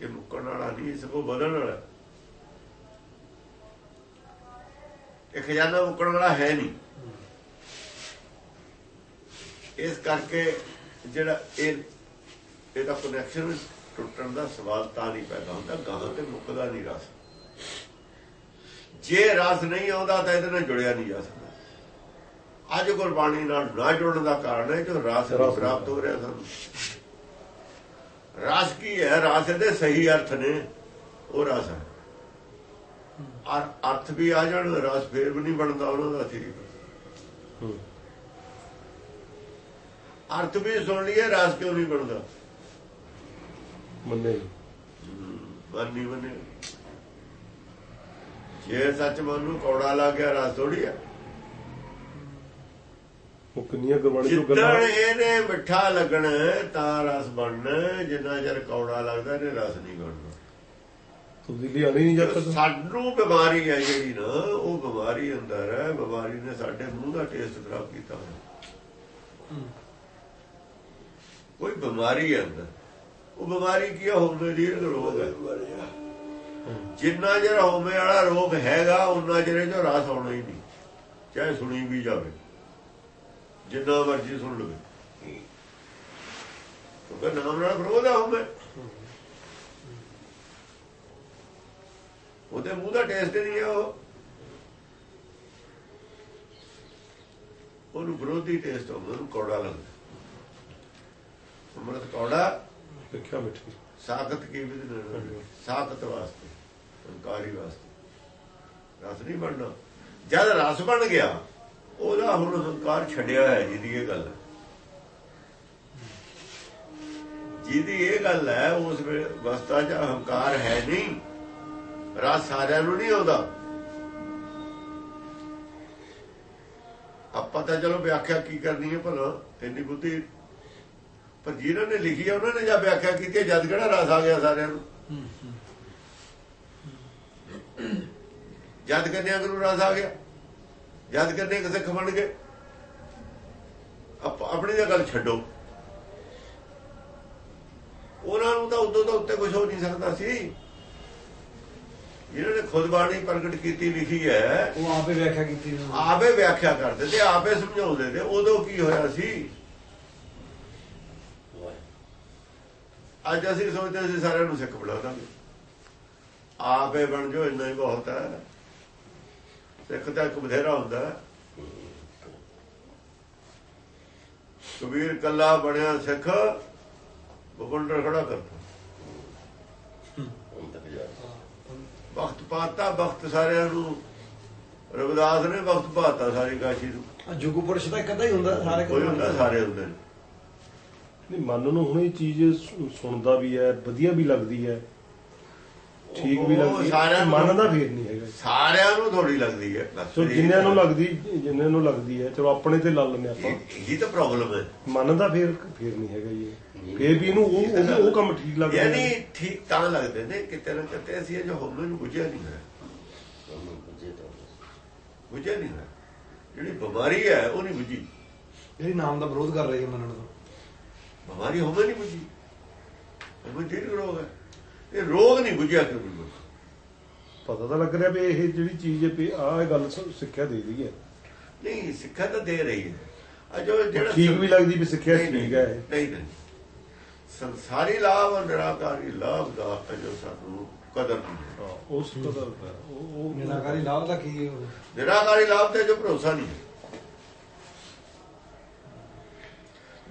ਇਹ ਮੁੱਕਣ ਵਾਲਾ ਨਹੀਂ ਸਗੋਂ ਬਦਲਣ ਵਾਲਾ। ਇਹ ਖਜ਼ਾਨਾ ਮੁੱਕਣ ਵਾਲਾ ਹੈ ਨਹੀਂ। ਇਸ ਕਰਕੇ ਜਿਹੜਾ ਇਹ ਇਹਦਾ ਕਨੈਕਸ਼ਨ ਟੁੱਟਣ ਦਾ ਸਵਾਲ ਤਾਂ ਨਹੀਂ ਪੈਦਾ ਹੁੰਦਾ, ਗਾਹਾਂ ਤੇ ਮੁੱਕਦਾ ਨਹੀਂ ਰਸ। ਜੇ ਰਸ ਨਹੀਂ ਆਉਂਦਾ ਤਾਂ ਇਹਦੇ ਨਾਲ ਜੁੜਿਆ ਨਹੀਂ ਜਾ ਸਕਦਾ। ਅੱਜ ਗੁਰਬਾਣੀ ਨਾਲ ਨਾ ਜੁੜਨ ਦਾ ਕਾਰਨ ਹੈ ਜੋ ਰਸ ਪ੍ਰਾਪਤ ਹੋ ਰਿਹਾ ਸਾਨੂੰ। ਰਸ ਕੀ ਹੈ? ਰਸ ਦੇ ਸਹੀ ਅਰਥ ਨੇ। ਉਹ ਰਸ ਹੈ। ਅਰ ਅਰਥ ਵੀ ਆ ਜਾਣ ਰਸ ਫੇਰ ਵੀ ਨਹੀਂ ਬਣਦਾ ਉਹਨਾਂ ਦਾ ਠੀਕ। ਹੂੰ। ਅਰਥ ਵੀ ਸੁਣ ਲਈਏ ਰਸ ਕਿਉਂ ਨਹੀਂ ਬਣਦਾ? ਮੰਨੇ। ਮੰਨੀ ਮੰਨੇ ਜੇ ਸੱਚ ਮਨ ਨੂੰ ਕੌੜਾ ਲੱਗ ਗਿਆ ਰਸ ਥੋੜੀ ਆ। ਉਹ ਕਿੰਨੀਆਂ ਗੁਰਬਾਣੀ ਤੋਂ ਜਿੱਦਣ ਗੱਲਾਂ ਇਹਨੇ ਮਿੱਠਾ ਲੱਗਣਾ ਤਾਂ ਰਸ ਬਣਨਾ। ਜਿੰਨਾ ਚਿਰ ਕੌੜਾ ਲੱਗਦਾ ਇਹਨੇ ਰਸ ਨਹੀਂ ਬਣਨਾ। ਤੁਸੀਂ ਲਿਆਣੇ ਨਹੀਂ ਜਦ ਸਾਨੂੰ ਬਿਮਾਰੀ ਹੈ ਜਿਹੜੀ ਨਾ ਉਹ ਬਿਮਾਰੀ ਅੰਦਰ ਹੈ। ਬਿਮਾਰੀ ਨੇ ਸਾਡੇ ਮੂੰਹ ਦਾ ਟੇਸਟ ਖਰਾਬ ਕੀਤਾ ਹੋਇਆ। ਕੋਈ ਬਿਮਾਰੀ ਹੈ ਅੰਦਰ। ਉਹ ਬਿਮਾਰੀ ਕੀ ਹੈ ਹੋਮੇ ਦੀ ਰੋਗ ਹੈ ਜਿੰਨਾ ਜਿਹੜਾ ਹੋਮੇ ਵਾਲਾ ਰੋਗ ਹੈਗਾ ਉਹਨਾਂ ਜਿਹੜੇ ਜੋ ਰਸ ਆਉਣਾ ਹੀ ਨਹੀਂ। ਚਾਹੇ ਸੁਣੀ ਵੀ ਜਾਵੇ ਜਿੰਨਾ ਮਰਜ਼ੀ ਸੁਣ ਲਵੇ। ਕਿਉਂਕਿ ਨਾਮ ਨਾਲ ਵਿਰੋਧ ਹੈ ਹੋਮੇ ਉਹਦੇ ਮੂੰਹ ਦਾ ਟੇਸਟ ਨਹੀਂ ਹੈ ਉਹ। ਉਹਨੂੰ ਵਿਰੋਧੀ ਟੇਸਟ ਆਉਂਦਾ ਉਹਨੂੰ ਕੌੜਾ ਲੱਗਦਾ। ਅੰਮ੍ਰਿਤ ਕੌੜਾ ਦੇਖਿਆ ਮਿੱਠੀ। ਸਾਖਤ ਕੀ ਨੇ ਸਾਖਤ ਵਾਸਤੇ। ਹੰਕਾਰੀ ਵਾਸਤੇ। ਰਸ ਨਹੀਂ ਬਣਨਾ। ਜਦ ਰਸ ਬਣ ਗਿਆ ਉਹਦਾ ਹੁਣ ਹੰਕਾਰ ਛੱਡਿਆ ਹੈ ਜਿਹਦੀ ਇਹ ਗੱਲ ਹੈ। ਜਿਹਦੀ ਇਹ ਗੱਲ ਹੈ ਉਸ ਵੇਲੇ 'ਚ ਹੰਕਾਰ ਹੈ ਨਹੀਂ। ਰਸ ਸਾਰਿਆਂ ਨੂੰ ਨਹੀਂ ਆਉਂਦਾ। ਆਪਾਂ ਤਾਂ ਚਲੋ ਵਿਆਖਿਆ ਕੀ ਕਰਨੀ ਹੈ ਭਲਾ ਇੰਨੀ ਬੁੱਧੀ। ਪਰ ਜਿਹਨਾਂ ਨੇ ਲਿਖੀ ਹੈ ਉਹਨਾਂ ਨੇ ਜਾਂ ਵਿਆਖਿਆ ਕੀਤੀ ਹੈ, ਜਦ ਕਿਹੜਾ ਰਸ ਆ ਗਿਆ ਸਾਰਿਆਂ ਨੂੰ? ਜਦ ਕੰਨਿਆ ਗੁਰੂ ਰਸ ਆ ਗਿਆ ਜਦ ਕੰਨੇ ਕਿਸੇ ਖਵਣ ਗਏ। ਆਪ- ਆਪਣੀ ਗੱਲ ਛੱਡੋ। ਉਹਨਾਂ ਨੂੰ ਤਾਂ ਉਦੋਂ ਤੋਂ ਉੱਤੇ ਕੁਝ ਹੋ ਨਹੀਂ ਸਕਦਾ ਸੀ। ਜਿਹਨਾਂ ਨੇ ਖੁਦ ਬਾਣੀ ਪ੍ਰਗਟ ਕੀਤੀ ਲਿਖੀ ਹੈ ਉਹ ਆਪੇ ਵਿਆਖਿਆ ਕੀਤੀ ਨੇ। ਆਪੇ ਵਿਆਖਿਆ ਕਰਦੇ ਤੇ ਆਪੇ ਸਮਝਾਉਂਦੇ ਤੇ ਉਦੋਂ ਕੀ ਹੋਇਆ ਸੀ? ਅੱਜ ਅਸੀਂ ਸੋਚਦੇ ਸੀ ਸਾਰਿਆਂ ਨੂੰ ਸਿੱਖ ਬਣਾ ਦਾਂਗੇ ਆਪੇ ਬਣ ਜੋ ਇੰਨਾ ਹੀ ਬਹੁਤ ਹੈ। ਸਿੱਖ ਤਾਂ ਇੱਕ ਬਥੇਰਾ ਹੁੰਦਾ ਹੈ। ਕਬੀਰ ਕੱਲਾ ਬਣਿਆ ਸਿੱਖ ਬੁਕੰਡਰ ਖੜਾ ਕਰਤਾ। ਵਕਤ ਪਾਤਾ ਵਕਤ ਸਾਰਿਆਂ ਨੂੰ। ਰਵਿਦਾਸ ਨੇ ਵਕਤ ਪਾਤਾ ਸਾਰੀ ਕਾਸ਼ੀ ਨੂੰ। ਜੁਗ ਪੁਰਸ਼ ਤਾਂ ਅੱਧਾ ਹੀ ਹੁੰਦਾ ਸਾਰੇ ਕੋਈ ਹੁੰਦਾ ਸਾਰੇ ਹੁੰਦੇ ਨੇ। ਨਹੀਂ ਮਨ ਨੂੰ ਹੁਣ ਇਹ ਚੀਜ਼ ਸੁਣਦਾ ਵੀ ਹੈ ਵਧੀਆ ਵੀ ਲੱਗਦੀ ਹੈ। ਠੀਕ ਵੀ ਉਹ ਲੱਗਦੀ ਸਾਰਿਆਂ ਮਨ ਦਾ ਫੇਰ ਨਹੀਂ ਹੈਗਾ। ਸਾਰਿਆਂ ਨੂੰ ਥੋੜੀ ਲੱਗਦੀ ਹੈ। ਸੋ ਜਿੰਨਿਆਂ ਨੂੰ ਲੱਗਦੀ ਜਿੰਨਿਆਂ ਨੂੰ ਲੱਗਦੀ ਹੈ ਚਲੋ ਆਪਣੇ ਤੇ ਲਾ ਲੈਂਦੇ ਆਪਾਂ। ਇਹ ਤਾਂ ਪ੍ਰੋਬਲਮ ਹੈ। ਮਨ ਦਾ ਫੇਰ ਫੇਰ ਨਹੀਂ ਹੈਗਾ ਜੀ। ਇਹ। ਫੇਰ ਵੀ ਇਹਨੂੰ ਉਹ ਉਹ- ਉਹ ਕੰਮ ਠੀਕ ਲੱਗਦਾ ਹੈ। ਯਾਨੀ ਠੀਕ ਤਾਂ ਲੱਗਦੇ ਨੇ ਕਿਤੇ ਨਾ ਕਿਤੇ ਅਸੀਂ ਇਹ ਜੋ ਹੋਮੇ ਨੂੰ ਬੁਝਿਆ ਨਹੀਂ ਹੈ ਬੁਝਿਆ ਨਹੀਂ ਹੈ ਜਿਹੜੀ ਬਿਮਾਰੀ ਹੈ ਉਹ ਨਹੀਂ ਬੁਝੀ। ਜਿਹੜੀ ਨਾਮ ਦਾ ਵਿਰੋਧ ਕਰ ਰਹੀ ਹੈ ਮੰਨਣ ਤੋਂ। ਬਿਮਾਰੀ ਹੋਮੇ ਨਹੀਂ ਬੁਝੀ। ਹੋਮੇ ਜਿਹੜੀ ਰੋਗ ਹੈ। ਇਹ ਰੋਗ ਨਹੀਂ ਬੁਝਿਆ ਕਿ ਬਿਲਕੁਲ ਪਤਾ ਤਾਂ ਲੱਗ ਰਿਹਾ ਵੀ ਇਹ ਜਿਹੜੀ ਚੀਜ਼ ਹੈ ਵੀ ਆਹ ਇਹ ਗੱਲ ਸਿੱਖਿਆ ਦੇ ਰਹੀ ਹੈ। ਨਹੀਂ ਸਿੱਖਿਆ ਤਾਂ ਦੇ ਰਹੀ ਹੈ। ਆ ਜੋ ਜਿਹੜਾ ਠੀਕ ਵੀ ਲੱਗਦੀ ਵੀ ਸਿੱਖਿਆ ਠੀਕ ਹੈ। ਨਹੀਂ ਨਹੀਂ। ਸੰਸਾਰੀ ਲਾਭ ਔਰ ਨਿਰਾਕਾਰੀ ਲਾਭ ਦਾ ਜੋ ਸਾਨੂੰ ਕਦਰ ਉਸ ਕਦਰ ਦਾ ਉਹ ਨਿਰਾਕਾਰੀ ਲਾਭ ਦਾ ਕੀ ਉਹ? ਨਿਰਾਕਾਰੀ ਲਾਭ ਤੇ ਜੋ ਭਰੋਸਾ ਨਹੀਂ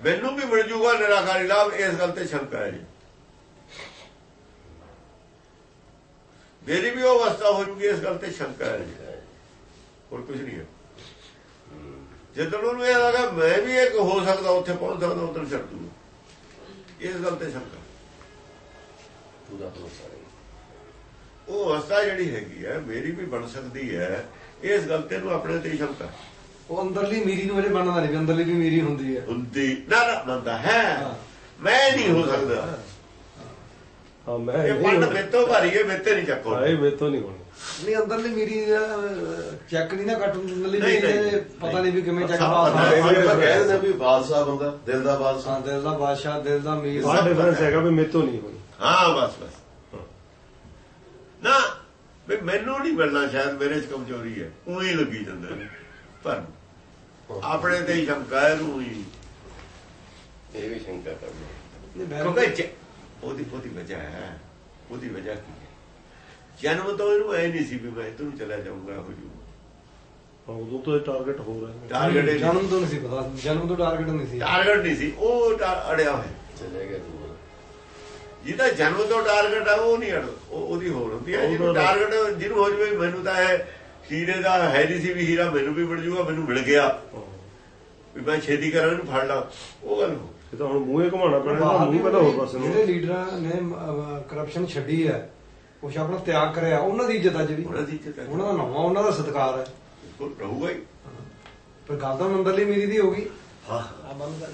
ਮੈਨੂੰ ਵੀ ਮਿਲ ਜੂਗਾ ਨਿਰਾਕਾਰੀ ਲਾਭ ਇਸ ਗੱਲ ਤੇ ਸ਼ੰਕਾ ਹੈ ਜੀ। ਮੇਰੀ ਵੀ ਉਹ ਅਵਸਥਾ ਹੋ ਜੂਗੀ ਇਸ ਗੱਲ ਤੇ ਸ਼ੰਕਾ ਹੈ ਜੀ। ਹੋਰ ਕੁਝ ਨਹੀਂ ਹੈ। ਜਦੋਂ ਉਹਨੂੰ ਇਹ ਲੱਗਾ ਮੈਂ ਵੀ ਇੱਕ ਹੋ ਸਕਦਾ ਉੱਥੇ ਪਹੁੰਚ ਸਕਦਾ ਉਧਰ ਛੱਡ ਦੂੰਗਾ। ਇਸ ਗੱਲ ਤੇ ਸ਼ੰਕਾ ਪੂਰਾ ਭਰੋਸਾ ਨਹੀਂ ਉਹ ਅਵਸਥਾ ਜਿਹੜੀ ਹੈਗੀ ਹੈ ਮੇਰੀ ਵੀ ਬਣ ਸਕਦੀ ਹੈ ਇਸ ਗੱਲ ਤੇ ਨੂੰ ਆਪਣੇ ਤੇ ਹੀ ਸ਼ੰਕਾ ਉਹ ਅੰਦਰਲੀ ਮੀਰੀ ਨੂੰ ਅਜੇ ਬਣਦਾ ਨਹੀਂ ਵੀ ਅੰਦਰਲੀ ਵੀ ਮੀਰੀ ਹੁੰਦੀ ਹੈ। ਹੁੰਦੀ ਨਾ ਨਾ ਮੰਨਦਾ ਹਾਂ। ਮੈਂ ਨਹੀਂ ਹੋ ਸਕਦਾ। ਹਾਂ ਮੈਂ ਇਹ ਪੰਡ ਮੇਤੋਂ ਭਾਰੀ ਹੈ ਮੇਤੇ ਨਹੀਂ ਚੱਕੋ। ਹਾਏ ਮੇਤੋਂ ਨਹੀਂ ਹੋਣੀ। ਨਹੀਂ ਅੰਦਰਲੀ ਮੀਰੀ ਚੈੱਕ ਨਹੀਂ ਨਾ ਕੱਟ ਅੰਦਰਲੀ ਨਹੀਂ, ਮੀਰੀ ਨਹੀਂ। ਦੇ ਪਤਾ ਨਹੀਂ ਵੀ ਕਿਵੇਂ ਚੈੱਕ ਸਭ ਪਾਸ ਹੈ। ਕਹਿੰਦੇ ਨੇ ਵੀ ਬਾਦਸ਼ਾਹ ਬੰਦਾ ਦਿਲ ਦਾ ਬਾਦਸ਼ਾਹ। ਹਾਂ ਦਿਲ ਦਾ ਬਾਦਸ਼ਾਹ ਦਿਲ ਦਾ ਮੀਰ। ਆਹ ਡਿਫਰੈਂਸ ਹੈਗਾ ਵੀ ਮੇਤੋਂ ਨਹੀਂ ਹੋਣੀ। ਹਾਂ ਬਸ ਬਸ। ਨਾ ਵੀ ਮੈਨੂੰ ਨਹੀਂ ਮਿਲਣਾ ਸ਼ਾਇਦ ਮੇਰੇ 'ਚ ਕਮਜ਼ੋਰੀ ਹੈ। ਉਹੀ ਲੱਗੀ ਜਾਂਦਾ ਹੈ। ਪਰ ਆਪਣੇ ਤੇ ਹੀ ਸ਼ੰਕਾ ਹੈ ਨੂੰ ਹੀ। ਇਹ ਵੀ ਸ਼ੰਕਾ ਕਰਨੀ ਨਹੀਂ, ਮੈਂ- ਉਹਦੀ ਉਹਦੀ ਵਜ੍ਹਾ ਹੈ ਉਹਦੀ ਵਜ੍ਹਾ ਕੀ ਹੈ? ਜਨਮ ਤੋਂ ਇਹਨੂੰ ਐ ਨਹੀਂ ਸੀ ਵੀ ਮੈਂ ਇੱਧਰ ਨੂੰ ਚਲਾ ਜਾਊਂਗਾ ਹੋ ਜੂ ਹਾਂ ਉਦੋਂ ਤੋਂ ਇਹ ਟਾਰਗੇਟ ਹੋ। ਰਿਹਾ ਹੈ ਟਾਰਗੇਟ ਹੀ ਜਨਮ ਤੋਂ ਨਹੀਂ ਸੀ ਪਤਾ ਜਨਮ ਤੋਂ ਟਾਰਗੇਟ ਨਹੀਂ ਸੀ। ਟਾਰਗੇਟ ਨਹੀਂ ਸੀ ਉਹ ਅੜਿਆ ਹੋਇਆ। ਚਲੇ ਗਿਆ ਦੂਰ ਜਿਹਦਾ ਜਨਮ ਤੋਂ ਟਾਰਗੇਟ ਆ ਉਹ ਨਹੀਂ ਅੜ ਉਹ ਉਹਦੀ ਹੋਰ ਹੁੰਦੀ ਹੈ। ਜਿਹਨੂੰ ਟਾਰਗੇਟ ਜਿਹਨੂੰ ਹੋ ਜਵੇ ਮੈਨੂੰ ਤਾਂ ਇਹ ਹੀਰੇ ਦਾ ਹੈ ਨਹੀਂ ਸੀ ਵੀ ਹੀਰਾ ਮੈਨੂੰ ਵੀ ਮਿਲ ਜੂਗਾ ਮੈਨੂੰ ਮਿਲ ਗਿਆ। ਹਾਂ। ਵੀ ਮੈਂ ਛੇਤੀ ਕਰਾਂ ਇਹਨੂੰ ਫੜ ਲਾ। ਉਹ ਗੱਲ ਹੋ ਇਹ ਤਾਂ ਹੁਣ ਮੂੰਹੇ ਘਮਾਉਣਾ ਪੈਣਾ ਇਹਦਾ ਮੂੰਹ ਪਹਿਲਾਂ ਹੋਰ ਪਾਸੇ ਜਿਹੜੇ ਨੂੰ ਲੀਡਰਾਂ ਨੇ ਕਰਪਸ਼ਨ ਛੱਡੀ ਹੈ ਕੁਛ ਆਪਣਾ ਤਿਆਗ ਕਰਿਆ ਉਹਨਾਂ ਦੀ ਇੱਜ਼ਤ ਆ ਜਿਹੜੀ। ਉਹਨਾਂ ਦੀ ਇੱਜ਼ਤ ਹੈ। ਉਹਨਾਂ ਦਾ ਨਾਮ ਉਹਨਾਂ ਦਾ ਸਤਿਕਾਰ ਹੈ। ਬਿਲਕੁਲ ਰਹੂਗਾ ਹੀ। ਪਰ ਗੱਲ ਤਾਂ ਅੰਦਰਲੀ ਮੀਰੀ ਦੀ ਹੋ ਗਈ। ਹਾਂ। ਆ ਬੰਦ ਕਰ